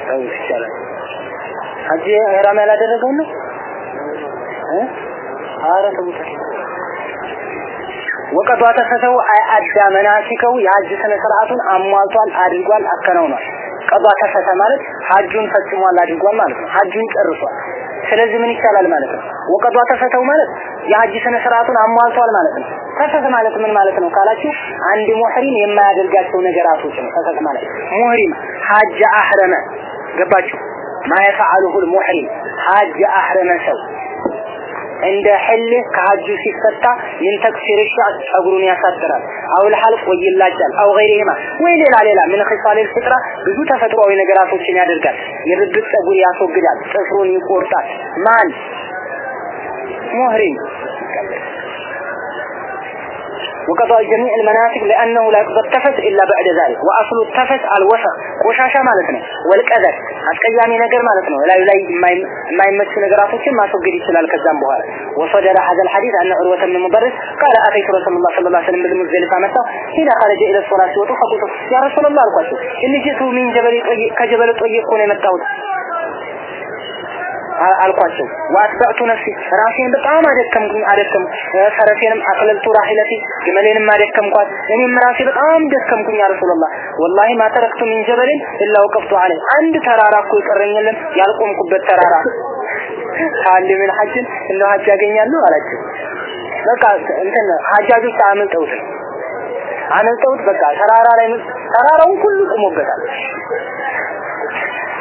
ተውት ይቻላል። ሀጂ ኢህራም ያላደረገው ነው? እ? ኧረ ተውት ወቀዷ ተፈተው አዳ መናሲከው የሀጅ ስነ ስርዓቱን አሟልቷል አድርጓል አከናውኗል። ቀዷ ተፈተ ማለት ሀጁን ፈጽሟል አድርጓል ማለት ነው። ሀጁን ጨርሷል። ስለዚህ ምን ይቻላል ማለት ነው? ወቀዷ ተፈተው ማለት የሐጅ ስነ ስርዓቱን አሟልቷል ማለት ነው። ፈሰት ማለት ምን ማለት ነው ካላችሁ አንድ ሙህሪም የማያደርጋቸው ነገራቶች ነው። ፈሰት ማለት ሙህሪም ሐጅ አህረመ ገባችሁ? ማየፈዓሉሁል ሙህሪም ሐጅ አህረመ ሰው እንደ ሕል ከሐጁ ሲፈታ ምን ተክሲር ሻዕ ጸጉሩን ያሳድራል፣ አውል ሐልቅ ወይ ይላጫል፣ አው ገይሪሂማ ወይ ሌላ ሌላ ምን ኺሳሊል ፍጥራ ብዙ ተፈጥሯዊ ነገራቶችን ያደርጋል። የብብት ጸጉር ያስወግዳል፣ ጥፍሩን ይቆርጣል። ማን مهري وقضى جميع المناسك لأنه لا يقضى التفت إلا بعد ذلك. وأصل التفت على الوسع. وشاشة مالتنا. والكذر حتى يعني نقر مالتنا. ولا يلاي ما يمت نقراتك ما تقدر يسلال الكذام بها وصدر هذا الحديث أن عروة من مبرس قال أتيت رسول الله صلى الله عليه وسلم بالمزدلفة متى هنا خرج إلى الصلاة وتفقلت يا رسول الله القاسم إني جئتوا من جبل طيب- كجبل طيب كون متاوت አልኳቸው ወአትበዕቱ ነፍሲ ራሴን በጣም አደከምኩኝ አደከምኩ ፈረሴንም አቅለልቱ ራሂለቲ ግመሌንም አደከምኳት። እኔም ራሴ በጣም ደከምኩኝ ረሱላህ ወላሂ ማ ተረክቱ ሚን ጀበልን ኢላ ወቀፍቱ አለይ አንድ ተራራ እኮ ይቀረኝ የለም ያልቆምኩበት ተራራ ካለ ምን ሐጅን እንደው ሐጅ ያገኛለሁ አላቸው። በቃ እንትን ሐጃጆች አመልጠውት አመልጠውት በቃ ተራራ ላይ ተራራውን ሁሉ ቆሞበታል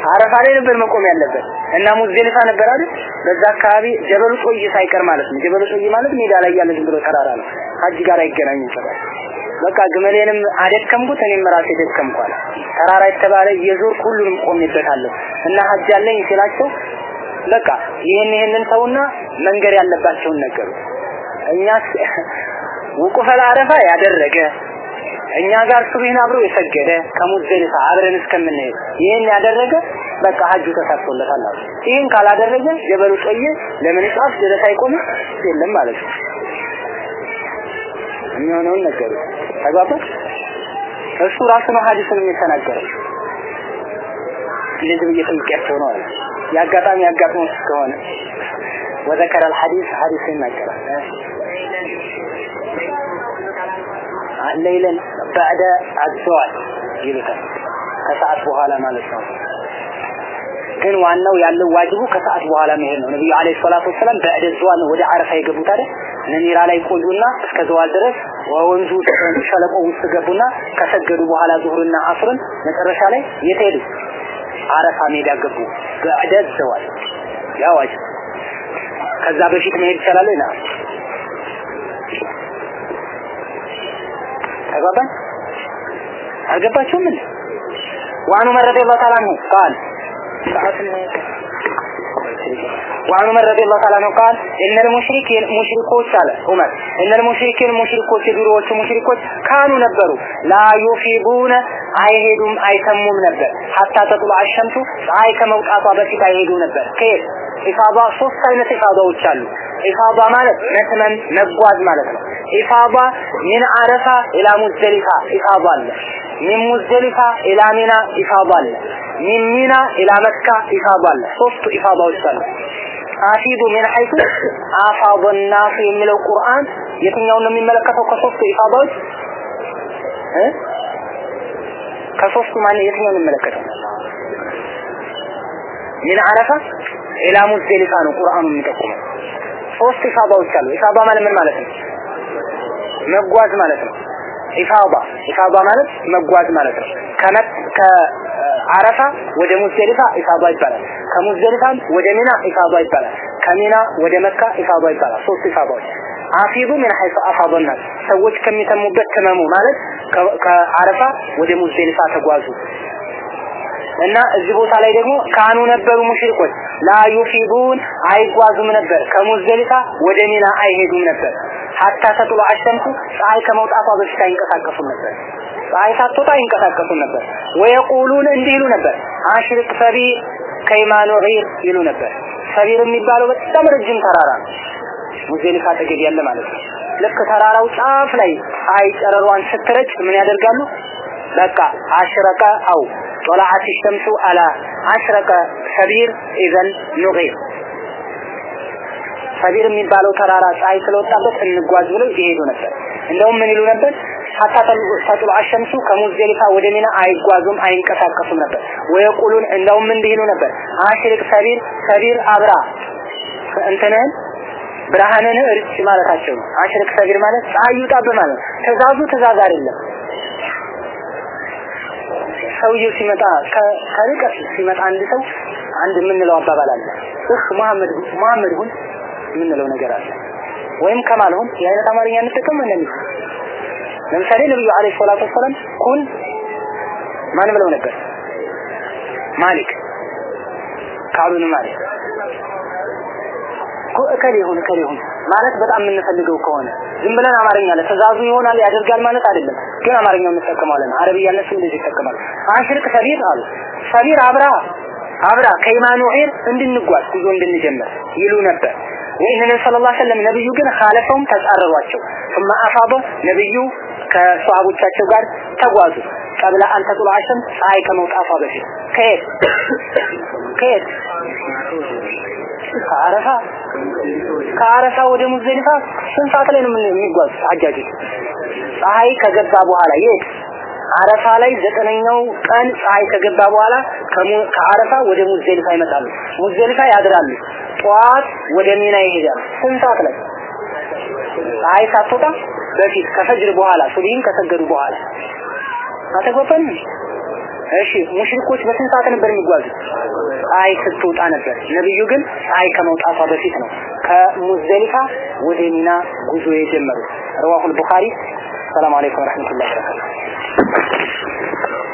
አረፋ ላይ ነበር መቆም ያለበት። እና ሙዝደሊፋ ነበር አይደል? በዛ አካባቢ ጀበሉ ጦይ ሳይቀር ማለት ነው። ጀበሉ ጦይ ማለት ሜዳ ላይ ያለ ዝም ብሎ ተራራ ነው። ሀጅ ጋር አይገናኝም ጭራሽ በቃ ግመሌንም አደከምኩት እኔም ራሴ ደከምኳል ተራራ የተባለ የዞር ሁሉንም ቆሜበታለሁ። እና ሀጅ አለኝ ሲላቸው በቃ ይህን ይህንን ሰውና መንገድ ያለባቸውን ነገሩ። እኛ ውቁፈል አረፋ ያደረገ እኛ ጋር ሱብሂን አብሮ የሰገደ ከሙዝደሊፋ አብረን እስከምንሄድ ይህን ያደረገ በቃ ሀጁ ተሳክቶለታል አሉ። ይህን ካላደረገ ጀበሉ ጠየ ለምን ጧፍ ድረስ አይቆምም የለም ማለት ነው። የሚሆነውን ነገሩ ተግባባ። እሱ ራሱ ነው ሀዲሱን የሚተናገረው። እንደዚህ ብዬ ነው አለ። የአጋጣሚ ከሆነ ወዘከረ አልሐዲስ ሐዲስ ይናገራል ለይለን ባዕደ አግዘዋል ይሉታል። ከሰዓት በኋላ ማለት ነው። ግን ዋናው ያለው ዋጅቡ ከሰዓት በኋላ መሄድ ነው። ነብዩ አለይሂ ሰላቱ ወሰለም በዕደ ዘዋል ነው ወደ አረፋ የገቡት አይደል? ነሚራ ላይ ቆዩና እስከ ዘዋል ድረስ ወንዙ ሸለቆ ውስጥ ገቡና ከሰገዱ በኋላ ዙሁርና አስርን መጨረሻ ላይ የት አረፋ ሜዳ ገቡ። በዕደ ዘዋል ያ ዋጅብ። ከዛ በፊት መሄድ ይቻላል? ና ተግባባን። አልገባችሁም እንዴ? وعن عمر رضي الله تعالى عنه قال وعن عمر رضي الله قال ان المشركين مشركوች አለ ዑመር። ان المشركين مشركوች የድሮዎቹ ሙሽሪኮች ካኑ ነበሩ። لا يفيضون አይሄዱም አይተሙም ነበር። حتى تطلع الشمس ፀሐይ ከመውጣቷ በፊት አይሄዱ ነበር። ከየት? ኢፋዳ ሶስት አይነት ኢፋዳዎች አሉ። ኢፋዳ ማለት መትመም መጓዝ ማለት ነው። ኢፋዳ ሚን አረፋ ኢላ ሙዝደሊፋ ኢፋዳ አለ። ሚን ሙዝደሊፋ ኢላ ሚና ኢፋዳ አለ። من منى إلى مكة إفاضة አለ። ሶስቱ ኢፋዳዎች አሉ። أفيضوا من حيث أفاض الناس የሚለው ቁርአን የትኛውን ነው የሚመለከተው? ከሶስቱ ኢፋዳዎች ከሶስቱ ማን የትኛው ነው የሚመለከተው? ሚን አረፋ ኢላ ሙዝደሊፋ ነው ቁርአኑ የሚጠቁመው። ሶስት ኢፋዳዎች አሉ። ኢፋዳ ማለት ምን ማለት ነው? መጓዝ ማለት ነው። ኢፋባ ኢፋባ ማለት መጓዝ ማለት ነው። ከመት ከአረፋ ወደ ሙዝደሊፋ ኢፋባ ይባላል። ከሙዝደሊፋም ወደ ሚና ኢፋባ ይባላል። ከሚና ወደ መካ ኢፋባ ይባላል። ሶስት ኢፋባዎች አፊዱ ምን ሐይث አፋضና ሰዎች ከሚተሙበት ተመሙ ማለት ከአረፋ ወደ ሙዝደሊፋ ተጓዙ። እና እዚህ ቦታ ላይ ደግሞ ካኑ ነበሩ ሙሽሪኮች። ላ ዩፊዱን አይጓዙም ነበር። ከሙዝደሊፋ ወደ ሚና አይሄዱም ነበር ሀታ ተጥሎ አሸምሱ ፀሐይ ከመውጣቷ በፊት አይንቀሳቀሱ ነበር። ፀሐይ ሳትወጣ ይንቀሳቀሱ ነበር። ወየቁሉን እንዲህ ይሉ ነበር፣ አሽርቅ ሰቢር ከይማኑ ዒር ይሉ ነበር። ሰቢር የሚባለው በጣም ረጅም ተራራ ነው። ሙዘሊፋ አጠገብ ያለ ማለት ነው። ልክ ተራራው ጫፍ ላይ ፀሐይ ጨረሯን ስትረጭ ምን ያደርጋሉ? በቃ አሽረቀ አው ጦላዓት ሸምሱ አላ አሽረቀ ሰቢር ኢዘን ኑዒር ሰቢር የሚባለው ተራራ ፀሐይ ስለወጣበት እንጓዝ ብለው ይሄዱ ነበር። እንደውም ምን ይሉ ነበር? ሐታ ተጥሎ አሸምሱ ከሙዝደሊፋ ወደ ሚና አይጓዙም አይንቀሳቀሱም ነበር። ወየቁሉን እንደውም እንዲህ ይሉ ነበር። አሽርቅ ሰቢር ሰቢር አብራ እንትንህን ብርሃንን እርጭ ማለታቸው ነው። አሽርቅ ሰቢር ማለት ፀሐይ ይውጣብ ማለት ትእዛዙ ትእዛዝ አይደለም። ሰውየው ሲመጣ ከርቀት ሲመጣ አንድ ሰው አንድ የምንለው አባባል አለ። እህ መሐመድ መሐመድ ሁን የምንለው ነገር አለ። ወይም ከማል ሁን የአይነት አማርኛ እንጠቀም እንደዚህ ለምሳሌ ነብዩ አለይሂ ሰላቱ ወሰለም ኩን ማን ብለው ነበር? ማሊክ። ካሉን ማሊክ። እከሌ ይሁን እከሌ ይሁን ማለት በጣም የምንፈልገው ከሆነ ዝም ብለን አማርኛ ለትእዛዙ ይሆናል ያደርጋል ማለት አይደለም። ግን አማርኛው እንጠቀማለን አረብያ እነሱ እንደዚህ ይጠቀማሉ። አሽርቅ ሰቢር አሉ። ሰቢር አብራ አብራ ከይማኑ ዒር እንድንጓዝ ጉዞ እንድንጀምር ይሉ ነበር ይህንን ሰለላሁ ዐለይሂ ነብዩ ግን ካለፈውም ተጻረሯቸው። ثم አፋበ ነብዩ ከሷሃቦቻቸው ጋር ተጓዙ። ቀብለ አንተ ጥሎ አሸም ፀሐይ ከመውጣቷ በፊት ከየት? ከየት? ከአረፋ? ከአረፋ ወደ ሙዝደሊፋ ስንት ሰዓት ላይ ነው የሚጓዝ ሐጃጆች ፀሐይ ከገባ በኋላ የት? አረፋ ላይ ዘጠነኛው ቀን ፀሐይ ከገባ በኋላ ከአረፋ ወደ ሙዝደሊፋ ይመጣሉ። ሙዝደሊፋ ያድራሉ ጠዋት ወደ ሚና ይሄዳሉ ስንት ሰዓት ላይ? ፀሐይ ሳትወጣ በፊት ከፈጅር በኋላ ሱብሂን ከሰገዱ በኋላ። አተገባን እሺ ሙሽሪኮች በስንት ነበር የሚጓዙት? ፀሐይ ስትወጣ ነበር። ነብዩ ግን ፀሐይ ከመውጣቷ በፊት ነው። ከሙዝደሊፋ ወደ ሚና ጉዞ የጀመሩት። ረዋሁል ቡኻሪ። ሰላም አለይኩም ወራህመቱላሂ ወበረካቱ